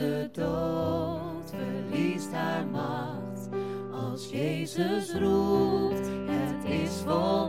De dood verliest haar macht als Jezus roept, het is volbracht.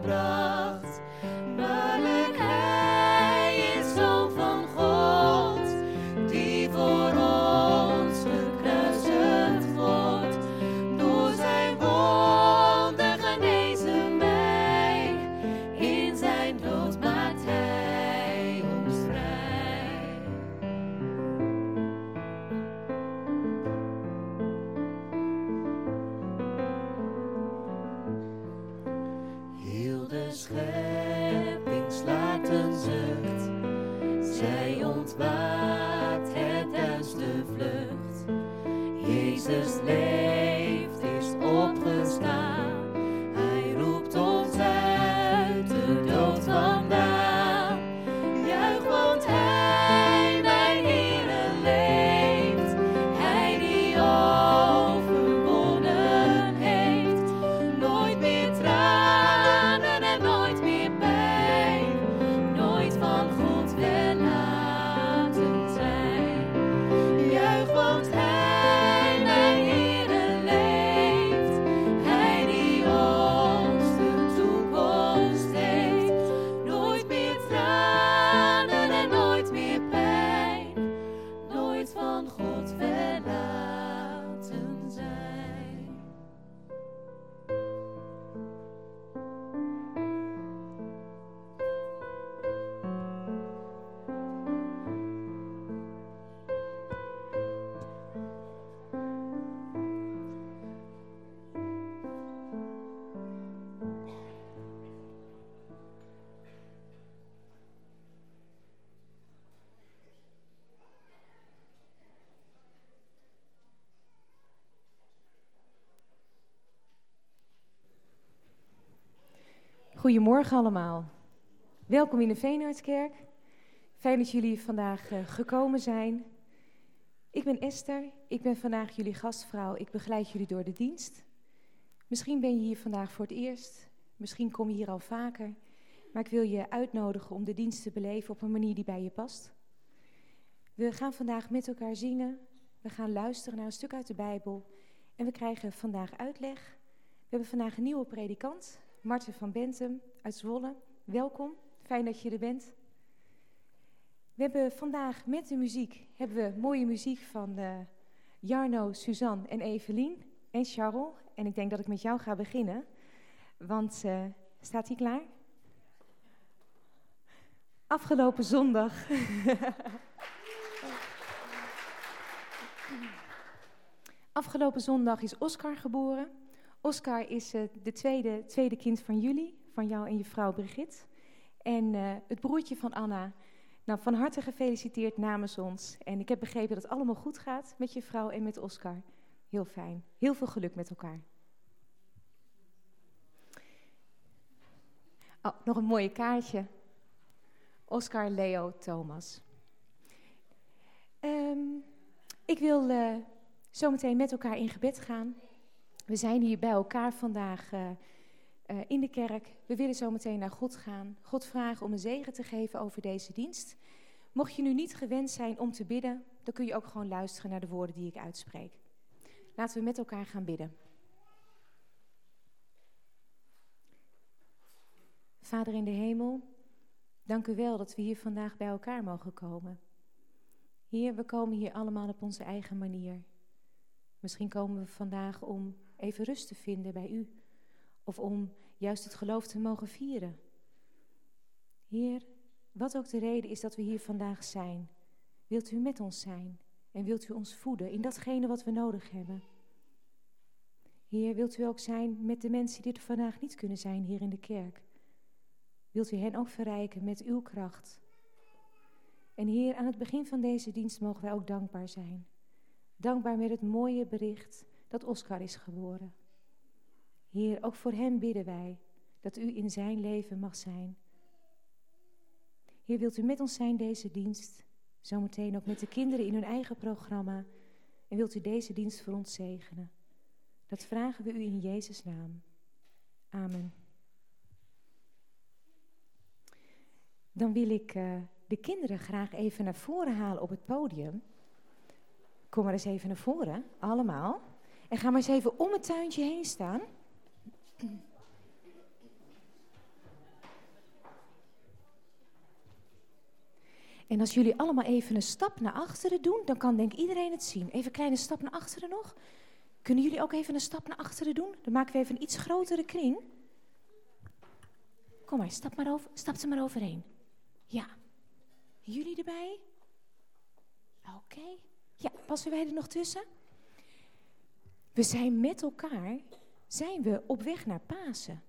Goedemorgen allemaal. Welkom in de Veenhardkerk. Fijn dat jullie vandaag eh, gekomen zijn. Ik ben Esther, ik ben vandaag jullie gastvrouw. Ik begeleid jullie door de dienst. Misschien ben je hier vandaag voor het eerst, misschien kom je hier al vaker. Maar ik wil je uitnodigen om de dienst te beleven op een manier die bij je past. We gaan vandaag met elkaar zingen, we gaan luisteren naar een stuk uit de Bijbel en we krijgen vandaag uitleg. We hebben vandaag een nieuwe predikant, Marten van Bentum uit Zwolle. Welkom, fijn dat je er bent. We hebben vandaag met de muziek hebben we mooie muziek van eh, Jarno, Suzanne en Evelien en Charles. En ik denk dat ik met jou ga beginnen, want eh, staat hij klaar? Afgelopen zondag. Afgelopen zondag is Oscar geboren. Oscar is uh, de tweede, tweede kind van jullie, van jou en je vrouw Brigitte. En uh, het broertje van Anna. Nou, van harte gefeliciteerd namens ons. En ik heb begrepen dat het allemaal goed gaat met je vrouw en met Oscar. Heel fijn. Heel veel geluk met elkaar. Oh, nog een mooie kaartje. Oscar, Leo, Thomas. Um, ik wil uh, zometeen met elkaar in gebed gaan. We zijn hier bij elkaar vandaag uh, uh, in de kerk. We willen zo meteen naar God gaan. God vragen om een zegen te geven over deze dienst. Mocht je nu niet gewend zijn om te bidden, dan kun je ook gewoon luisteren naar de woorden die ik uitspreek. Laten we met elkaar gaan bidden. Vader in de hemel, dank u wel dat we hier vandaag bij elkaar mogen komen. Heer, we komen hier allemaal op onze eigen manier. Misschien komen we vandaag om even rust te vinden bij u. Of om juist het geloof te mogen vieren. Heer, wat ook de reden is dat we hier vandaag zijn, wilt u met ons zijn en wilt u ons voeden in datgene wat we nodig hebben. Heer, wilt u ook zijn met de mensen die er vandaag niet kunnen zijn hier in de kerk. Wilt u hen ook verrijken met uw kracht. En Heer, aan het begin van deze dienst mogen wij ook dankbaar zijn. Dankbaar met het mooie bericht dat Oscar is geboren. Heer, ook voor hem bidden wij dat u in zijn leven mag zijn. Heer, wilt u met ons zijn deze dienst, zometeen ook met de kinderen in hun eigen programma, en wilt u deze dienst voor ons zegenen. Dat vragen we u in Jezus' naam. Amen. Dan wil ik uh, de kinderen graag even naar voren halen op het podium. Kom maar eens even naar voren, allemaal. En ga maar eens even om het tuintje heen staan. En als jullie allemaal even een stap naar achteren doen, dan kan denk iedereen het zien. Even een kleine stap naar achteren nog. Kunnen jullie ook even een stap naar achteren doen? Dan maken we even een iets grotere kring. Kom maar, stap, maar over, stap er maar overheen. Ja. Jullie erbij? Oké. Ja, passen wij er nog tussen? We zijn met elkaar, zijn we op weg naar Pasen.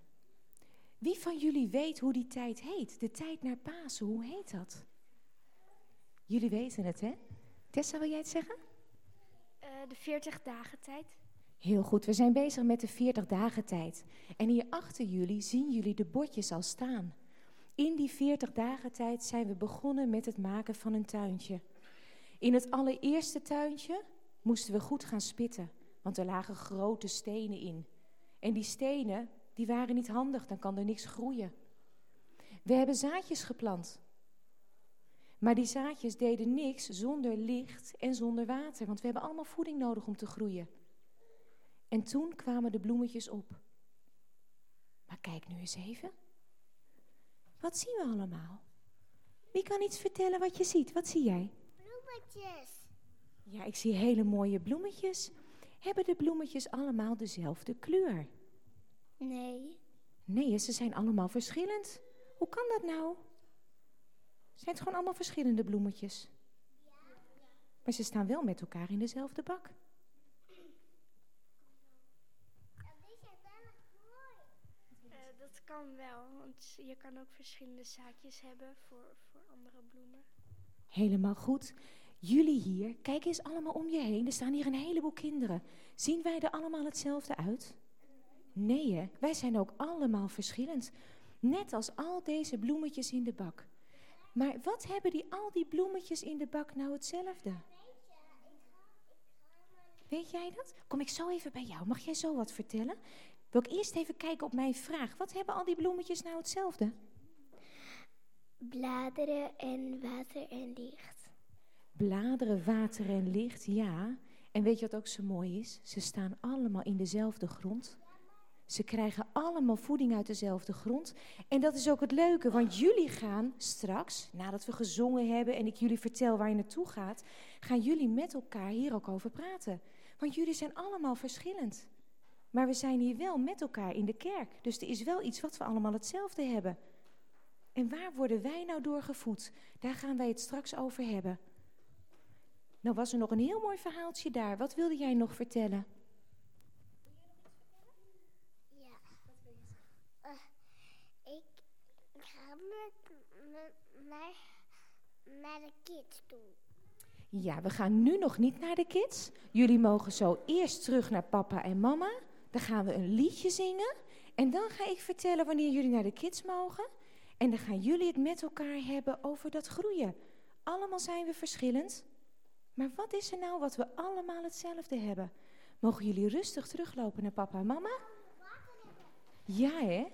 Wie van jullie weet hoe die tijd heet? De tijd naar Pasen, hoe heet dat? Jullie weten het, hè? Tessa, wil jij het zeggen? Uh, de 40 dagen tijd. Heel goed, we zijn bezig met de 40 dagen tijd. En hier achter jullie zien jullie de bordjes al staan. In die 40 dagen tijd zijn we begonnen met het maken van een tuintje. In het allereerste tuintje moesten we goed gaan spitten, want er lagen grote stenen in. En die stenen, die waren niet handig, dan kan er niks groeien. We hebben zaadjes geplant. Maar die zaadjes deden niks zonder licht en zonder water, want we hebben allemaal voeding nodig om te groeien. En toen kwamen de bloemetjes op. Maar kijk nu eens even. Wat zien we allemaal? Wie kan iets vertellen wat je ziet? Wat zie jij? Bloemetjes. Ja, ik zie hele mooie bloemetjes. Hebben de bloemetjes allemaal dezelfde kleur? Nee. Nee, ze zijn allemaal verschillend. Hoe kan dat nou? Zijn het gewoon allemaal verschillende bloemetjes? Ja. Maar ze staan wel met elkaar in dezelfde bak. Uh, dat kan wel, want je kan ook verschillende zaadjes hebben voor, voor andere bloemen. Helemaal goed. Jullie hier, kijk eens allemaal om je heen. Er staan hier een heleboel kinderen. Zien wij er allemaal hetzelfde uit? Nee, hè? wij zijn ook allemaal verschillend. Net als al deze bloemetjes in de bak. Maar wat hebben die, al die bloemetjes in de bak nou hetzelfde? Weet jij dat? Kom ik zo even bij jou. Mag jij zo wat vertellen? Wil ik eerst even kijken op mijn vraag. Wat hebben al die bloemetjes nou hetzelfde? Bladeren en water en licht. Bladeren, water en licht, ja. En weet je wat ook zo mooi is? Ze staan allemaal in dezelfde grond. Ze krijgen allemaal voeding uit dezelfde grond. En dat is ook het leuke, want jullie gaan straks, nadat we gezongen hebben en ik jullie vertel waar je naartoe gaat, gaan jullie met elkaar hier ook over praten. Want jullie zijn allemaal verschillend. Maar we zijn hier wel met elkaar in de kerk. Dus er is wel iets wat we allemaal hetzelfde hebben. En waar worden wij nou door gevoed? Daar gaan wij het straks over hebben. Nou was er nog een heel mooi verhaaltje daar. Wat wilde jij nog vertellen? Ja. Uh, ik ga met, met, naar, naar de kids toe. Ja, we gaan nu nog niet naar de kids. Jullie mogen zo eerst terug naar papa en mama. Dan gaan we een liedje zingen. En dan ga ik vertellen wanneer jullie naar de kids mogen. En dan gaan jullie het met elkaar hebben over dat groeien. Allemaal zijn we verschillend. Maar wat is er nou wat we allemaal hetzelfde hebben? Mogen jullie rustig teruglopen naar papa en mama? Ja, hè?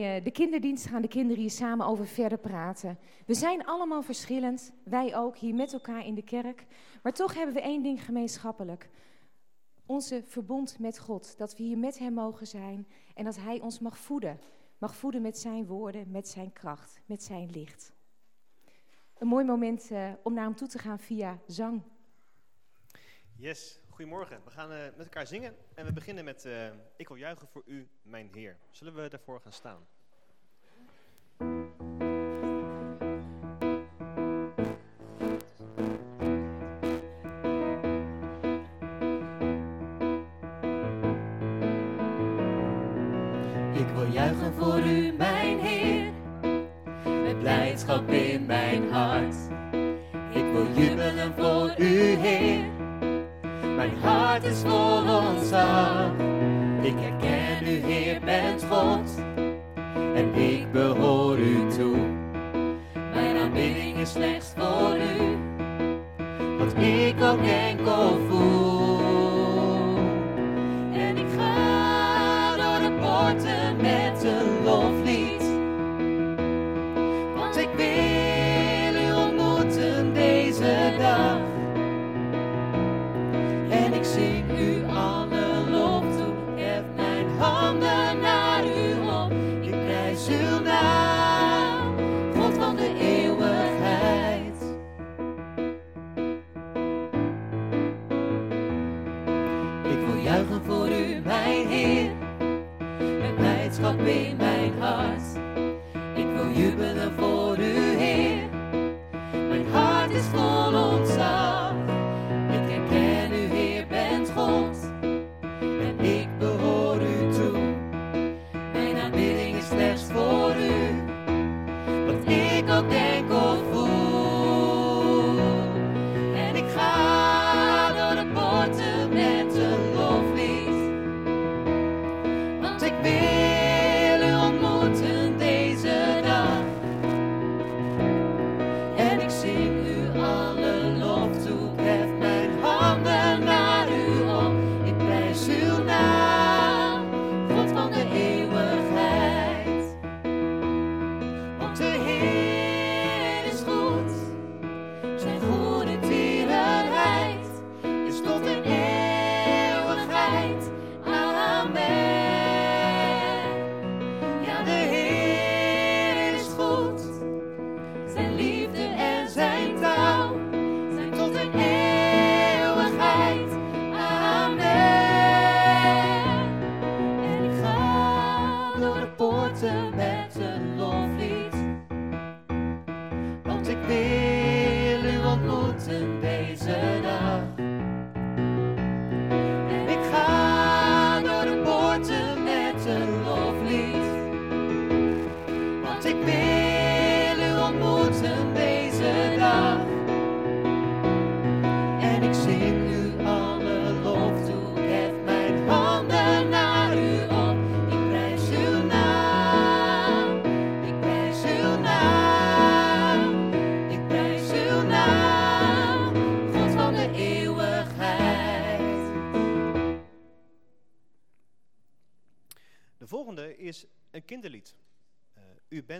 Uh, de kinderdienst gaan de kinderen hier samen over verder praten. We zijn allemaal verschillend, wij ook hier met elkaar in de kerk. Maar toch hebben we één ding gemeenschappelijk. Onze verbond met God. Dat we hier met Hem mogen zijn en dat Hij ons mag voeden. Mag voeden met Zijn woorden, met Zijn kracht, met Zijn licht. Een mooi moment uh, om naar Hem toe te gaan via zang. Yes, goedemorgen. We gaan uh, met elkaar zingen en we beginnen met uh, Ik wil juichen voor u, mijn Heer. Zullen we daarvoor gaan staan?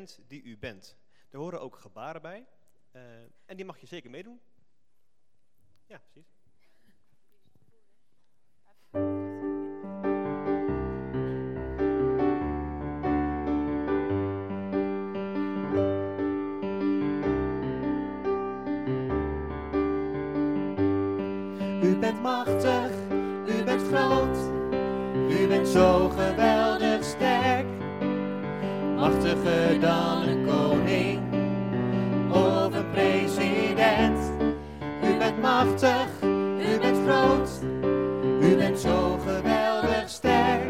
Bent die u bent. Er horen ook gebaren bij. eh, en die mag je zeker meedoen. Ja, precies. U bent machtig, u bent groot, u bent zo geweldig sterk. Machtiger dan een koning of een president. U bent machtig, u bent groot, u bent zo geweldig sterk.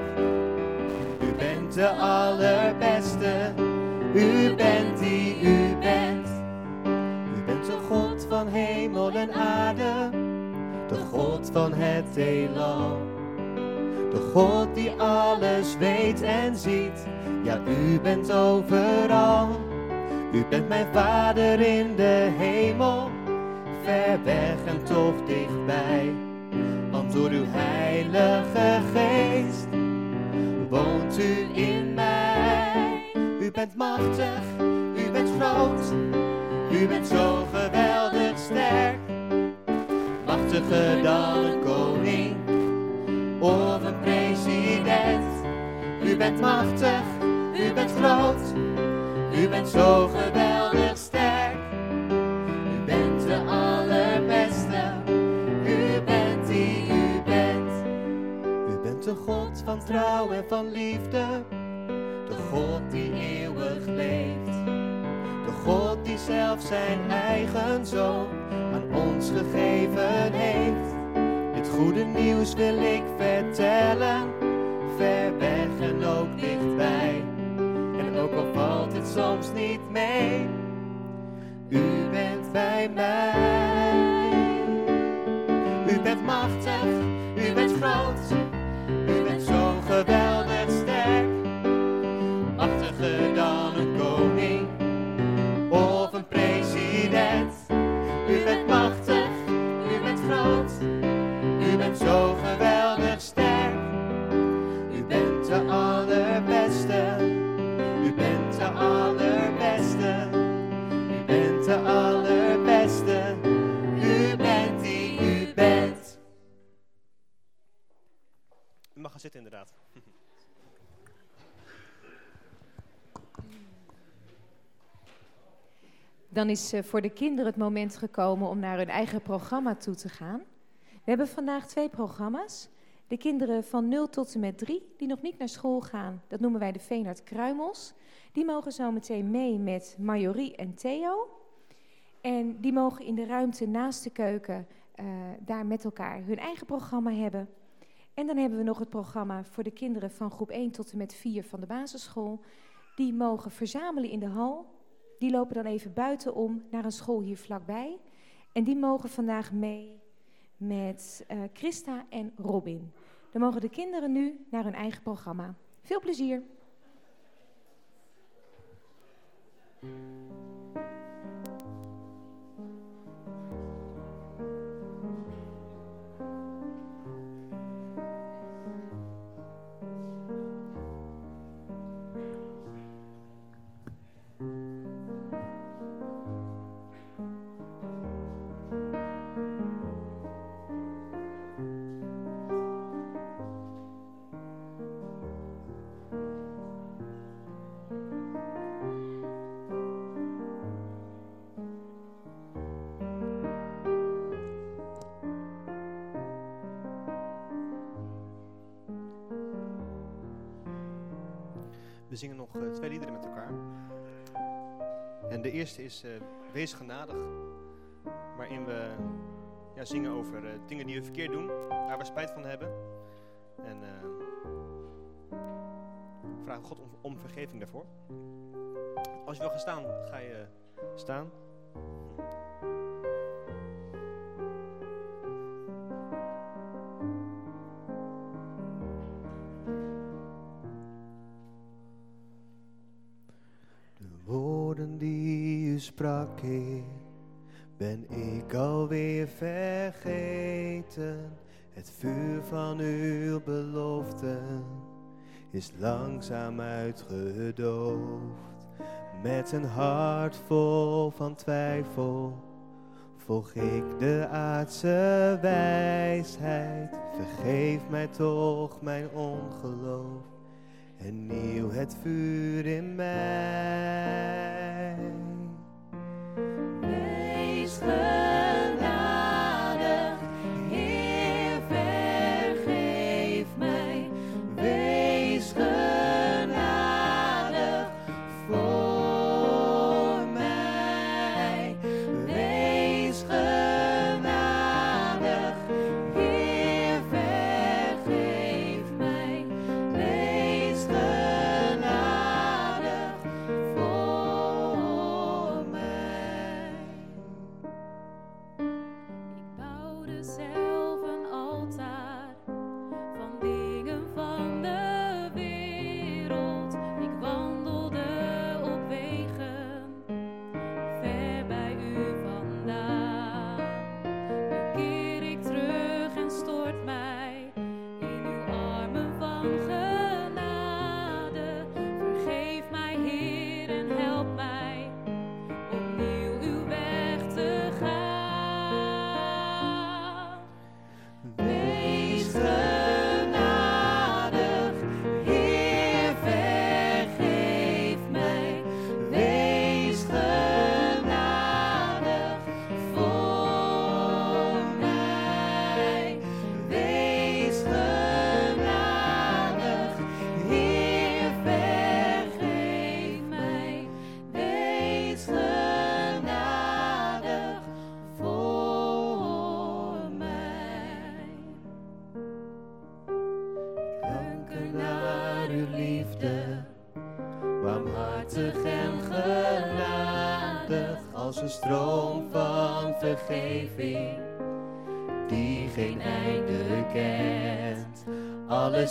U bent de allerbeste, u bent die u bent. U bent de God van hemel en aarde de God van het heelal. De God die alles weet en ziet, ja u bent overal. U bent mijn vader in de hemel, ver weg en toch dichtbij. Want door uw heilige geest woont u in mij. U bent machtig, u bent groot, u bent zo geweldig sterk machtiger dan een koning of een president. U bent machtig, bent groot, u bent zo geweldig sterk. U bent de allerbeste, u bent die u bent. U bent de God van trouw en van liefde, de God die eeuwig leeft. De God die zelf zijn eigen zoon aan ons gegeven heeft. Dit goede nieuws wil ik vertellen, soms niet mee, u bent bij mij. Gaan inderdaad. Dan is uh, voor de kinderen het moment gekomen om naar hun eigen programma toe te gaan. We hebben vandaag twee programma's. De kinderen van 0 tot en met 3, die nog niet naar school gaan, dat noemen wij de Veenhard Kruimels. Die mogen zo meteen mee met Marjorie en Theo. En die mogen in de ruimte naast de keuken uh, daar met elkaar hun eigen programma hebben. En dan hebben we nog het programma voor de kinderen van groep 1 tot en met 4 van de basisschool. Die mogen verzamelen in de hal. Die lopen dan even buitenom naar een school hier vlakbij. En die mogen vandaag mee met uh, Christa en Robin. Dan mogen de kinderen nu naar hun eigen programma. Veel plezier! Zingen nog uh, twee liederen met elkaar. En de eerste is uh, Wees genadig. Waarin we ja, zingen over uh, dingen die we verkeerd doen, waar we spijt van hebben. En vragen God om, om, vergeving daarvoor. Als je wil gaan staan, ga je staan. Is langzaam uitgedoofd. Met een hart vol van twijfel volg ik de aardse wijsheid. Vergeef mij toch mijn ongeloof en nieuw het vuur in mij.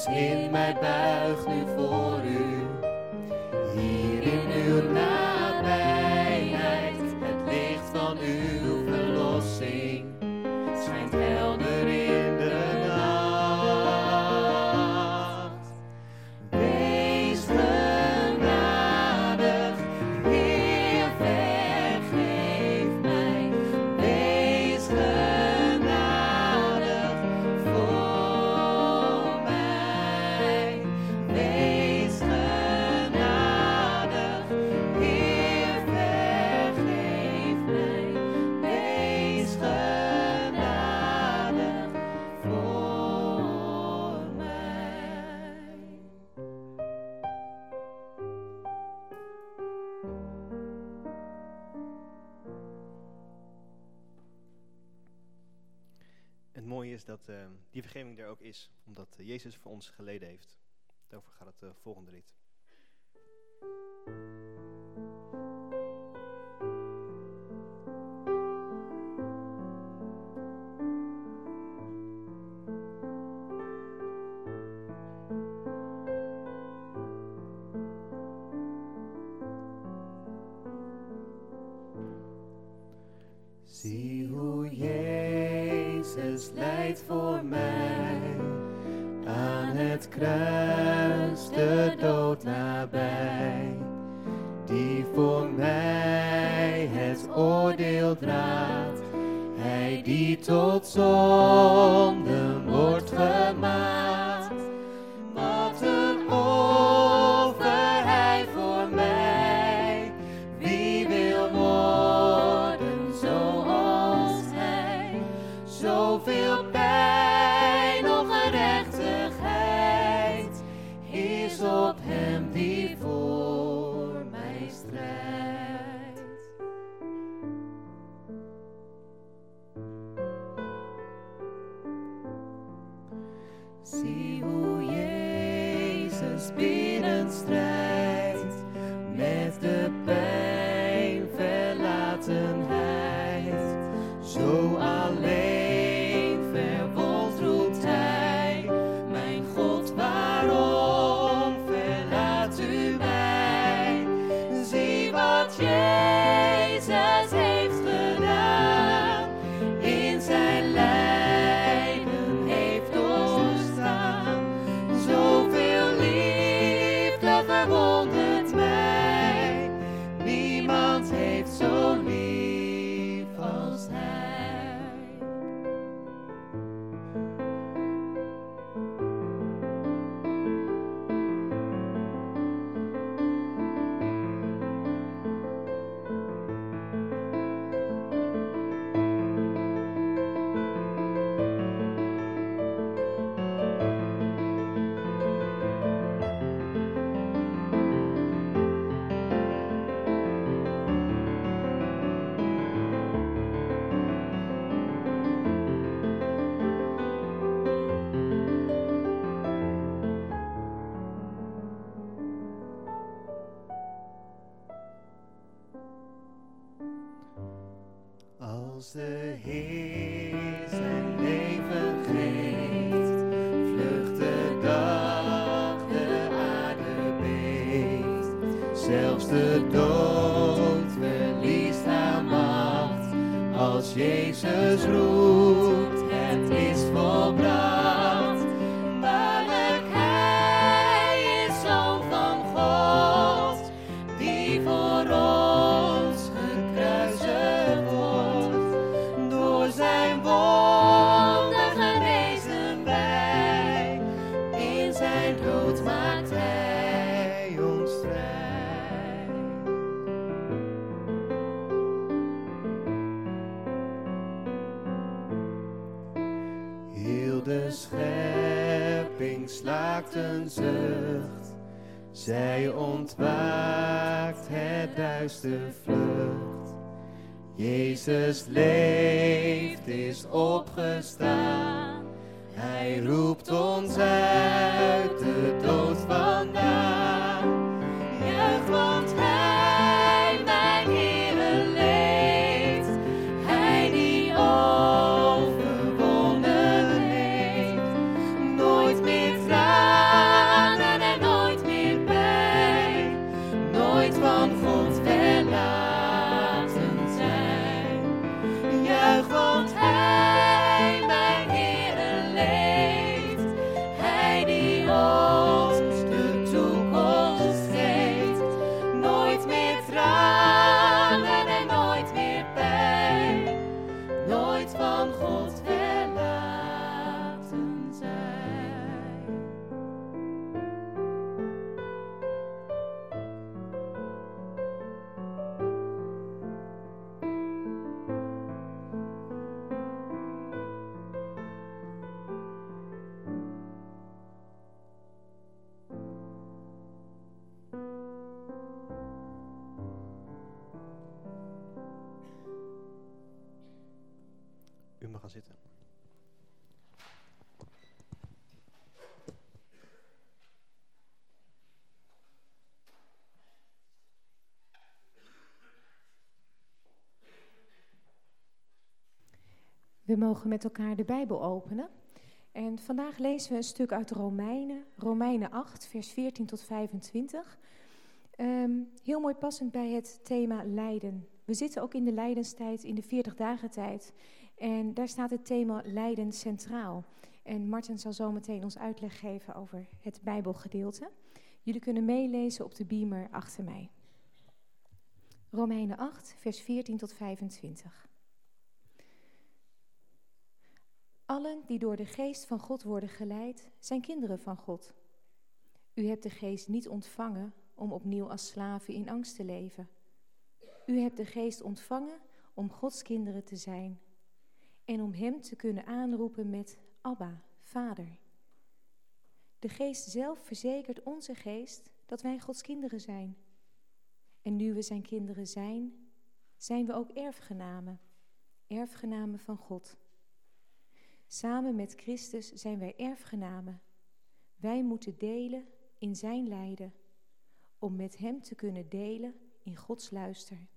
In mij die vergeving er ook is, omdat uh, Jezus voor ons geleden heeft. Daarover gaat het uh, volgende lied. Voor mij. Aan het kruis de dood nabij, die voor mij het oordeel draagt. Hij die tot zonde Als de Heer zijn leven geeft, vlucht de dag, de aarde beeft. Zelfs de dood verliest haar macht, als Jezus roept, Zij ontwaakt het duister vlucht. Jezus leeft, is opgestaan. We mogen met elkaar de Bijbel openen. En vandaag lezen we een stuk uit Romeinen, Romeinen 8, vers 14 tot 25. Ehm, heel mooi passend bij het thema lijden. We zitten ook in de lijdenstijd, in de 40 dagen tijd. En daar staat het thema lijden centraal. En Martin zal zo meteen ons uitleg geven over het Bijbelgedeelte. Jullie kunnen meelezen op de beamer achter mij. Romeinen 8, vers 14 tot 25. Allen die door de geest van God worden geleid, zijn kinderen van God. U hebt de geest niet ontvangen om opnieuw als slaven in angst te leven. U hebt de geest ontvangen om Gods kinderen te zijn en om Hem te kunnen aanroepen met Abba, Vader. De geest zelf verzekert onze geest dat wij Gods kinderen zijn. En nu we zijn kinderen zijn, zijn we ook erfgenamen, erfgenamen van God. Samen met Christus zijn wij erfgenamen. Wij moeten delen in zijn lijden, om met hem te kunnen delen in Gods luister.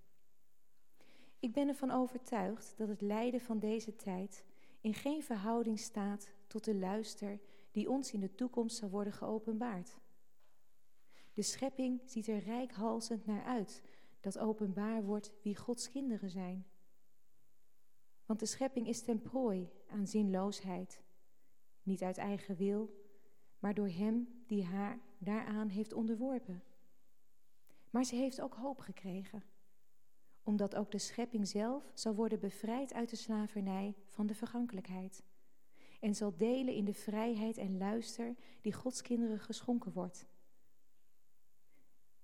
Ik ben ervan overtuigd dat het lijden van deze tijd in geen verhouding staat tot de luister die ons in de toekomst zal worden geopenbaard. De schepping ziet er rijkhalsend naar uit dat openbaar wordt wie Gods kinderen zijn. Want de schepping is ten prooi aan zinloosheid, niet uit eigen wil, maar door Hem die haar daaraan heeft onderworpen. Maar ze heeft ook hoop gekregen, omdat ook de schepping zelf zal worden bevrijd uit de slavernij van de vergankelijkheid en zal delen in de vrijheid en luister die Gods kinderen geschonken wordt.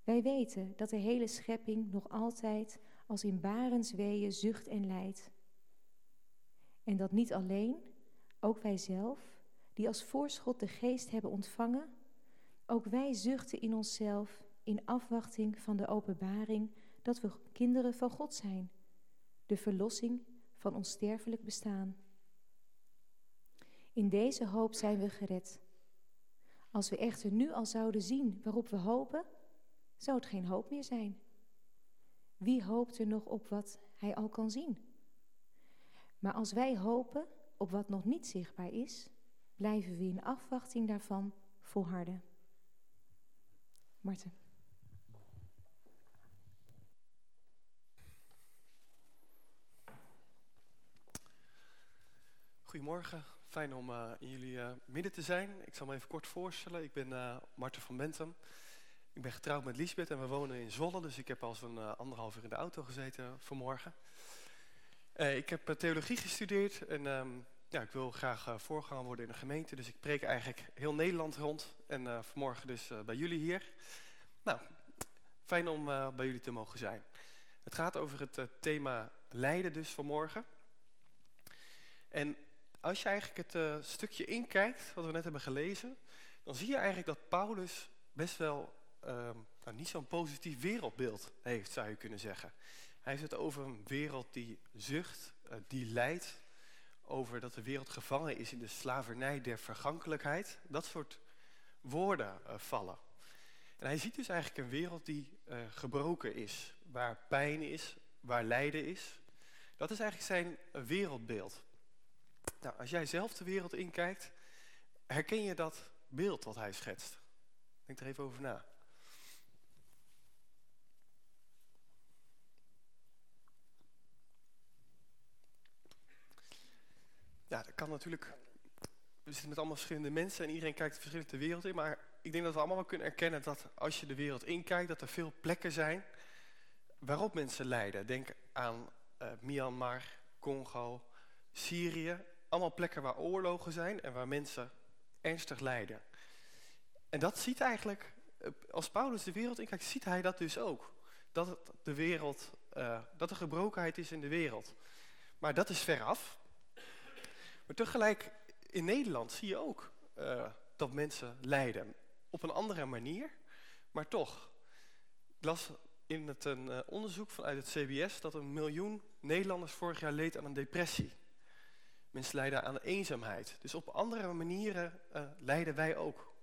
Wij weten dat de hele schepping nog altijd als in barensweeën zucht en lijdt. En dat niet alleen, ook wij zelf, die als voorschot de geest hebben ontvangen, ook wij zuchten in onszelf in afwachting van de openbaring dat we kinderen van God zijn, de verlossing van ons sterfelijk bestaan. In deze hoop zijn we gered. Als we echter nu al zouden zien waarop we hopen, zou het geen hoop meer zijn. Wie hoopt er nog op wat hij al kan zien? Maar als wij hopen op wat nog niet zichtbaar is, blijven we in afwachting daarvan volharden. Marten. Goedemorgen, fijn om uh, in jullie uh, midden te zijn. Ik zal me even kort voorstellen. Ik ben uh, Marten van Bentum. Ik ben getrouwd met Liesbeth en we wonen in Zwolle, dus ik heb al zo'n anderhalf uur in de auto gezeten vanmorgen. Ik heb theologie gestudeerd en um, ja, ik wil graag voorganger worden in een gemeente, dus ik preek eigenlijk heel Nederland rond en vanmorgen dus bij jullie hier. Nou, fijn om bij jullie te mogen zijn. Het gaat over het thema lijden dus vanmorgen. En als je eigenlijk het stukje inkijkt, wat we net hebben gelezen, dan zie je eigenlijk dat Paulus best wel uh, nou, niet zo'n positief wereldbeeld heeft, zou je kunnen zeggen. Hij heeft het over een wereld die zucht, uh, die lijdt, over dat de wereld gevangen is in de slavernij der vergankelijkheid. Dat soort woorden uh, vallen. En hij ziet dus eigenlijk een wereld die gebroken is, waar pijn is, waar lijden is. Dat is eigenlijk zijn wereldbeeld. Nou, als jij zelf de wereld inkijkt, herken je dat beeld wat hij schetst? Denk er even over na. Ja, dat kan natuurlijk... We zitten met allemaal verschillende mensen en iedereen kijkt verschillend de wereld in. Maar ik denk dat we allemaal wel kunnen erkennen dat als je de wereld inkijkt, dat er veel plekken zijn waarop mensen lijden. Denk aan uh, Myanmar, Congo, Syrië allemaal plekken waar oorlogen zijn en waar mensen ernstig lijden. En dat ziet eigenlijk, eh, als Paulus de wereld inkijkt, ziet hij dat dus ook. Dat, de wereld, uh, dat er gebrokenheid is in de wereld. Maar dat is veraf. Maar tegelijk, in Nederland zie je ook uh, dat mensen lijden. Op een andere manier, maar toch. Ik las in het een uh, onderzoek vanuit het CBS dat een miljoen Nederlanders vorig jaar leed aan een depressie. Mensen lijden aan eenzaamheid. Dus op andere manieren uh, lijden wij ook.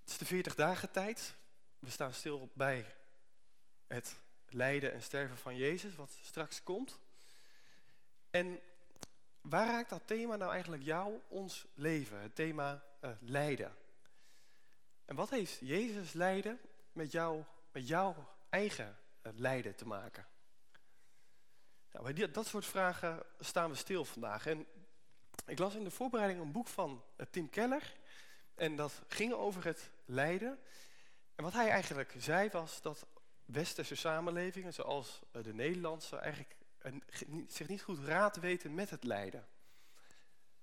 Het is de 40 dagen tijd. We staan stil bij het lijden en sterven van Jezus, wat straks komt. En waar raakt dat thema nou eigenlijk jou, ons leven? Het thema uh, lijden. En wat heeft Jezus lijden met, jou, met jouw eigen uh, lijden te maken? Nou, bij die, dat soort vragen staan we stil vandaag. En ik las in de voorbereiding een boek van uh, Tim Keller. En dat ging over het lijden. En wat hij eigenlijk zei was dat westerse samenlevingen, zoals de Nederlandse, eigenlijk zich niet goed raad weten met het lijden.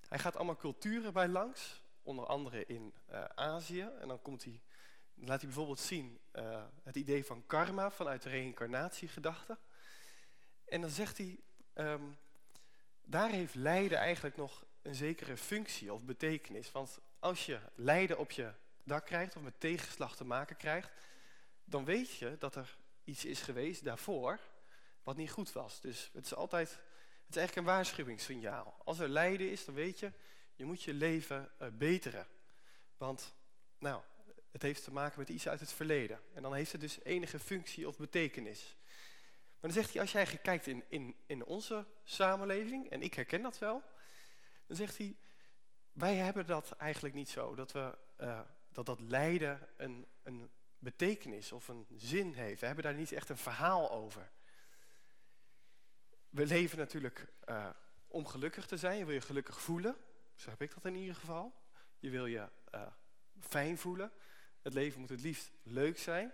Hij gaat allemaal culturen bij langs, onder andere in uh, Azië. En dan komt hij, laat hij bijvoorbeeld zien uh, het idee van karma vanuit de reïncarnatiegedachte. En dan zegt hij, um, daar heeft lijden eigenlijk nog een zekere functie of betekenis. Want als je lijden op je dak krijgt of met tegenslag te maken krijgt, dan weet je dat er iets is geweest daarvoor wat niet goed was. Dus het is altijd, het is eigenlijk een waarschuwingssignaal. Als er lijden is, dan weet je, je moet je leven uh, beteren. Want, nou, het heeft te maken met iets uit het verleden. En dan heeft het dus enige functie of betekenis. Maar dan zegt hij, als jij kijkt in, in, in onze samenleving, en ik herken dat wel, dan zegt hij, wij hebben dat eigenlijk niet zo. Dat we, uh, dat, dat lijden een, een betekenis of een zin heeft. We hebben daar niet echt een verhaal over. We leven natuurlijk uh, om gelukkig te zijn. Je wil je gelukkig voelen. Zo heb ik dat in ieder geval. Je wil je uh, fijn voelen. Het leven moet het liefst leuk zijn.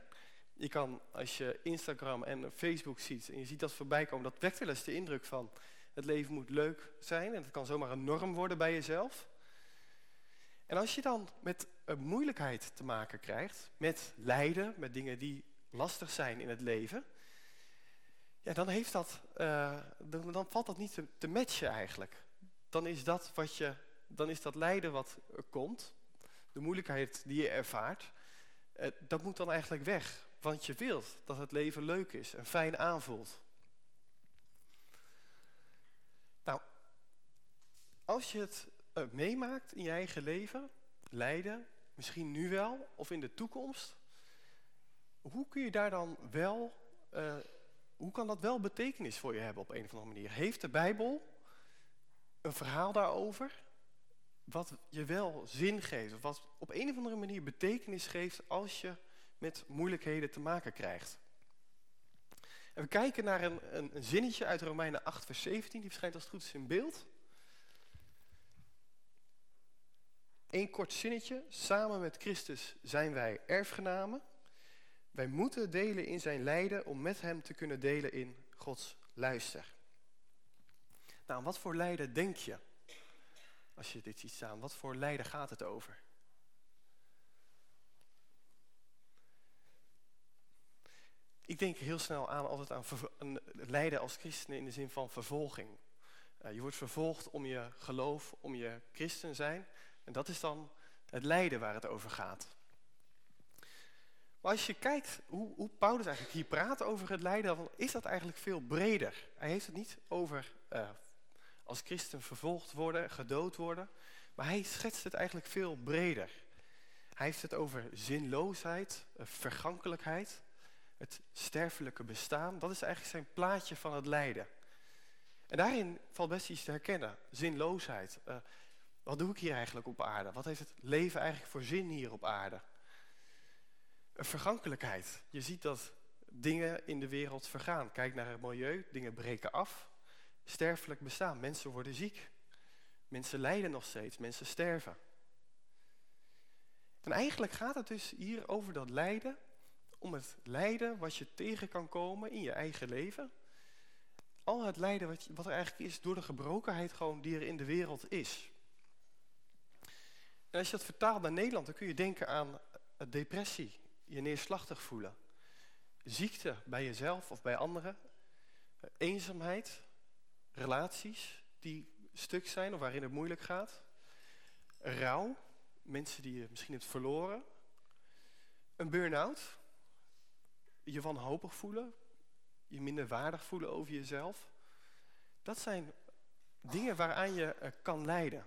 Je kan, als je Instagram en Facebook ziet en je ziet dat voorbij komen, dat wekt wel eens de indruk van het leven moet leuk zijn. En het kan zomaar een norm worden bij jezelf. En als je dan met een moeilijkheid te maken krijgt, met lijden, met dingen die lastig zijn in het leven, dan, heeft dat, uh, dan, valt dat niet te, matchen eigenlijk. Dan is dat, wat je, dan is dat lijden wat komt, de moeilijkheid die je ervaart, uh, dat moet dan eigenlijk weg. Want je wilt dat het leven leuk is en fijn aanvoelt. Nou, als je het uh, meemaakt in je eigen leven, lijden, misschien nu wel of in de toekomst, hoe kun je daar dan wel hoe kan dat wel betekenis voor je hebben op een of andere manier? Heeft de Bijbel een verhaal daarover wat je wel zin geeft, wat op een of andere manier betekenis geeft als je met moeilijkheden te maken krijgt? En we kijken naar een, een, een zinnetje uit Romeinen 8 vers 17, die verschijnt als het goed is in beeld. Eén kort zinnetje, samen met Christus zijn wij erfgenamen. Wij moeten delen in zijn lijden om met hem te kunnen delen in Gods luister. Nou, wat voor lijden denk je? Als je dit ziet staan, wat voor lijden gaat het over? Ik denk heel snel aan altijd aan lijden als christenen in de zin van vervolging. Uh, je wordt vervolgd om je geloof, om je christen zijn. En dat is dan het lijden waar het over gaat. Als je kijkt hoe, hoe, Paulus eigenlijk hier praat over het lijden, dan is dat eigenlijk veel breder. Hij heeft het niet over uh, als christen vervolgd worden, gedood worden. Maar hij schetst het eigenlijk veel breder. Hij heeft het over zinloosheid, uh, vergankelijkheid, het sterfelijke bestaan. Dat is eigenlijk zijn plaatje van het lijden. En daarin valt best iets te herkennen. Zinloosheid. Uh, wat doe ik hier eigenlijk op aarde? Wat heeft het leven eigenlijk voor zin hier op aarde? Vergankelijkheid. Je ziet dat dingen in de wereld vergaan. Kijk naar het milieu, dingen breken af. Sterfelijk bestaan, mensen worden ziek. Mensen lijden nog steeds, mensen sterven. En eigenlijk gaat het dus hier over dat lijden, om het lijden wat je tegen kan komen in je eigen leven. Al het lijden wat, wat er eigenlijk is door de gebrokenheid gewoon die er in de wereld is. En als je dat vertaalt naar Nederland, dan kun je denken aan depressie, je neerslachtig voelen. Ziekte bij jezelf of bij anderen. Eenzaamheid. Relaties die stuk zijn of waarin het moeilijk gaat. Rouw. Mensen die je misschien hebt verloren. Een burn-out. Je wanhopig voelen. Je minder waardig voelen over jezelf. Dat zijn dingen waaraan je kan lijden.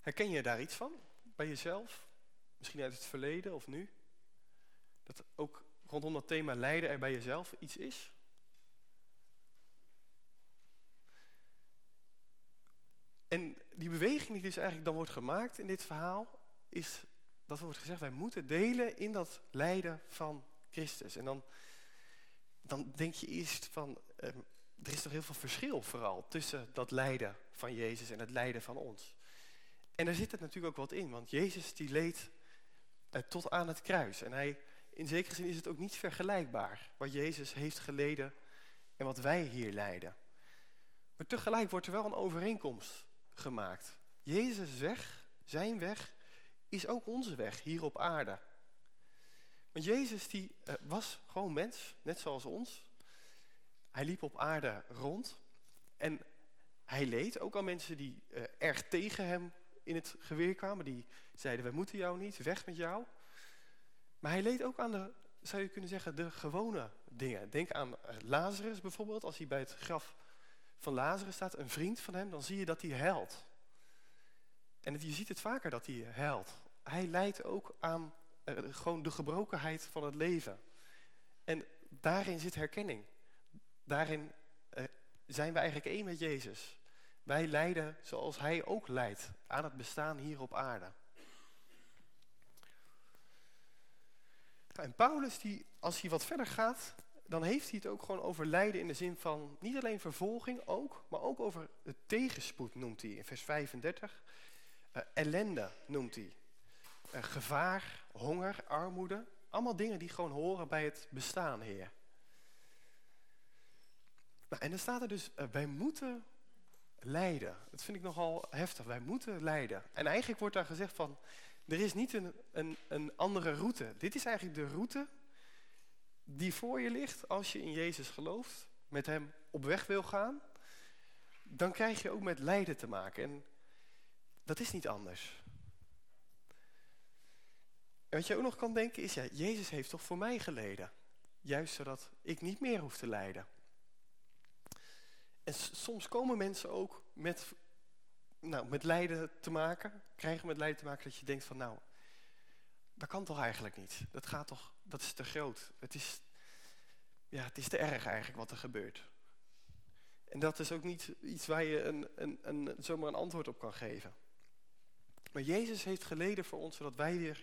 Herken je daar iets van? Bij jezelf? Misschien uit het verleden of nu. Dat ook rondom dat thema lijden er bij jezelf iets is. En die beweging die dus eigenlijk dan wordt gemaakt in dit verhaal, is dat wordt gezegd, wij moeten delen in dat lijden van Christus. En dan, dan denk je eerst van, ehm, er is toch heel veel verschil vooral tussen dat lijden van Jezus en het lijden van ons. En daar zit het natuurlijk ook wat in, want Jezus die leed tot aan het kruis. En hij, in zekere zin is het ook niet vergelijkbaar wat Jezus heeft geleden en wat wij hier lijden. Maar tegelijk wordt er wel een overeenkomst gemaakt. Jezus' weg, zijn weg, is ook onze weg hier op aarde. Want Jezus die uh, was gewoon mens, net zoals ons. Hij liep op aarde rond en hij leed ook aan mensen die uh, erg tegen hem in het geweer kwamen. Die zeiden, we moeten jou niet, weg met jou. Maar hij leed ook aan de, zou je kunnen zeggen, de gewone dingen. Denk aan eh, Lazarus bijvoorbeeld, als hij bij het graf van Lazarus staat, een vriend van hem, dan zie je dat hij huilt. En je ziet het vaker dat hij huilt. Hij lijdt ook aan uh, gewoon de gebrokenheid van het leven. En daarin zit herkenning. Daarin uh, zijn we eigenlijk één met Jezus. Wij lijden zoals hij ook lijdt aan het bestaan hier op aarde. En Paulus, die, als hij wat verder gaat, dan heeft hij het ook gewoon over lijden in de zin van niet alleen vervolging, ook, maar ook over de tegenspoed noemt hij in vers 35. Uh, ellende noemt hij. Uh, gevaar, honger, armoede. Allemaal dingen die gewoon horen bij het bestaan, Heer. Nou, en dan staat er dus, uh, wij moeten lijden. Dat vind ik nogal heftig. Wij moeten lijden. En eigenlijk wordt daar gezegd van, er is niet een, een, een andere route. Dit is eigenlijk de route die voor je ligt als je in Jezus gelooft, met hem op weg wil gaan, dan krijg je ook met lijden te maken. En dat is niet anders. En wat je ook nog kan denken is, ja, Jezus heeft toch voor mij geleden. Juist zodat ik niet meer hoef te lijden. En soms komen mensen ook met, nou, met lijden te maken, krijgen met lijden te maken dat je denkt van nou, dat kan toch eigenlijk niet. Dat gaat toch, dat is te groot. Het is, ja, het is te erg eigenlijk wat er gebeurt. En dat is ook niet iets waar je een, een, een, zomaar een antwoord op kan geven. Maar Jezus heeft geleden voor ons, zodat wij weer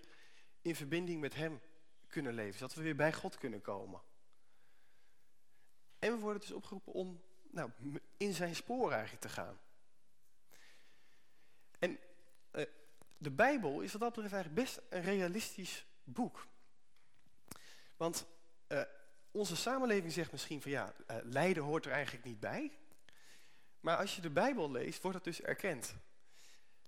in verbinding met hem kunnen leven. Zodat we weer bij God kunnen komen. En we worden dus opgeroepen om nou, in zijn spoor eigenlijk te gaan. En uh, de Bijbel is wat dat betreft eigenlijk best een realistisch boek. Want uh, onze samenleving zegt misschien van ja, uh, lijden hoort er eigenlijk niet bij. Maar als je de Bijbel leest, wordt het dus erkend.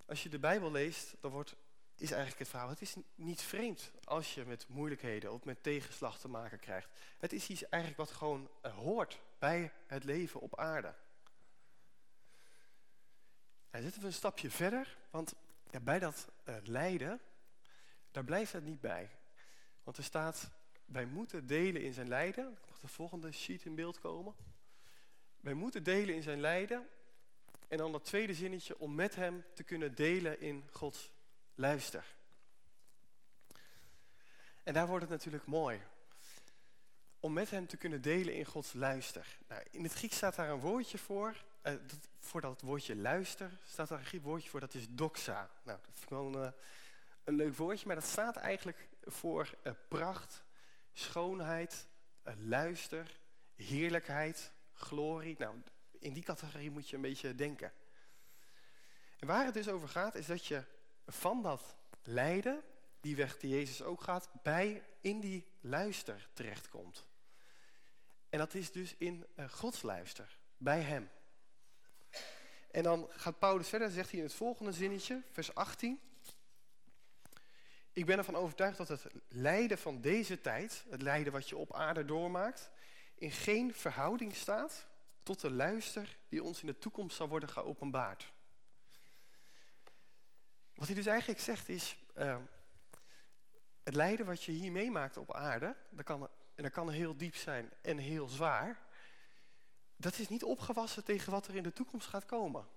Als je de Bijbel leest, dan wordt, is eigenlijk het verhaal, het is niet vreemd als je met moeilijkheden of met tegenslag te maken krijgt. Het is iets eigenlijk wat gewoon hoort bij het leven op aarde. Dan zitten we een stapje verder, want ja, bij dat uh, lijden, daar blijft het niet bij. Want er staat, wij moeten delen in zijn lijden. Dan mag de volgende sheet in beeld komen. Wij moeten delen in zijn lijden. En dan dat tweede zinnetje, om met hem te kunnen delen in Gods luister. En daar wordt het natuurlijk mooi. Om met hem te kunnen delen in Gods luister. Nou, in het Grieks staat daar een woordje voor. Dat, voor dat woordje luister staat daar een Grieks woordje voor. Dat is doxa. Nou, dat ik wel een, uh, een leuk woordje. Maar dat staat eigenlijk voor uh, pracht, schoonheid, luister, heerlijkheid, glorie. Nou, in die categorie moet je een beetje denken. En waar het dus over gaat, is dat je van dat lijden, die weg die Jezus ook gaat, bij in die luister terechtkomt. En dat is dus in uh, Gods luister, bij hem. En dan gaat Paulus verder, zegt hij in het volgende zinnetje, vers 18. Ik ben ervan overtuigd dat het lijden van deze tijd, het lijden wat je op aarde doormaakt, in geen verhouding staat tot de luister die ons in de toekomst zal worden geopenbaard. Wat hij dus eigenlijk zegt is, uh, het lijden wat je hier meemaakt op aarde, dat kan, en dat kan heel diep zijn en heel zwaar, dat is niet opgewassen tegen wat er in de toekomst gaat komen.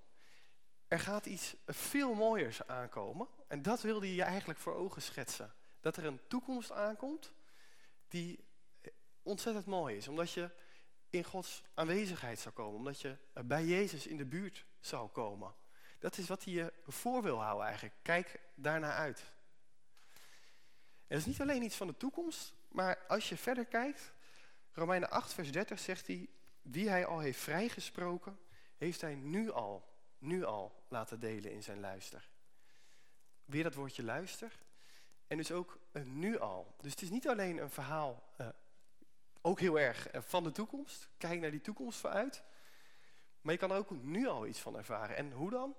Er gaat iets veel mooiers aankomen en dat wilde je eigenlijk voor ogen schetsen. Dat er een toekomst aankomt die ontzettend mooi is, omdat je in Gods aanwezigheid zou komen, omdat je bij Jezus in de buurt zou komen. Dat is wat hij je voor wil houden eigenlijk. Kijk daarnaar uit. En dat is niet alleen iets van de toekomst, maar als je verder kijkt, Romeinen 8 vers 30 zegt hij, wie hij al heeft vrijgesproken, heeft hij nu al, nu al laten delen in zijn luister. Weer dat woordje luister. En dus ook een nu al. Dus het is niet alleen een verhaal, uh, ook heel erg uh, van de toekomst. Kijk naar die toekomst vooruit. Maar je kan er ook nu al iets van ervaren. En hoe dan?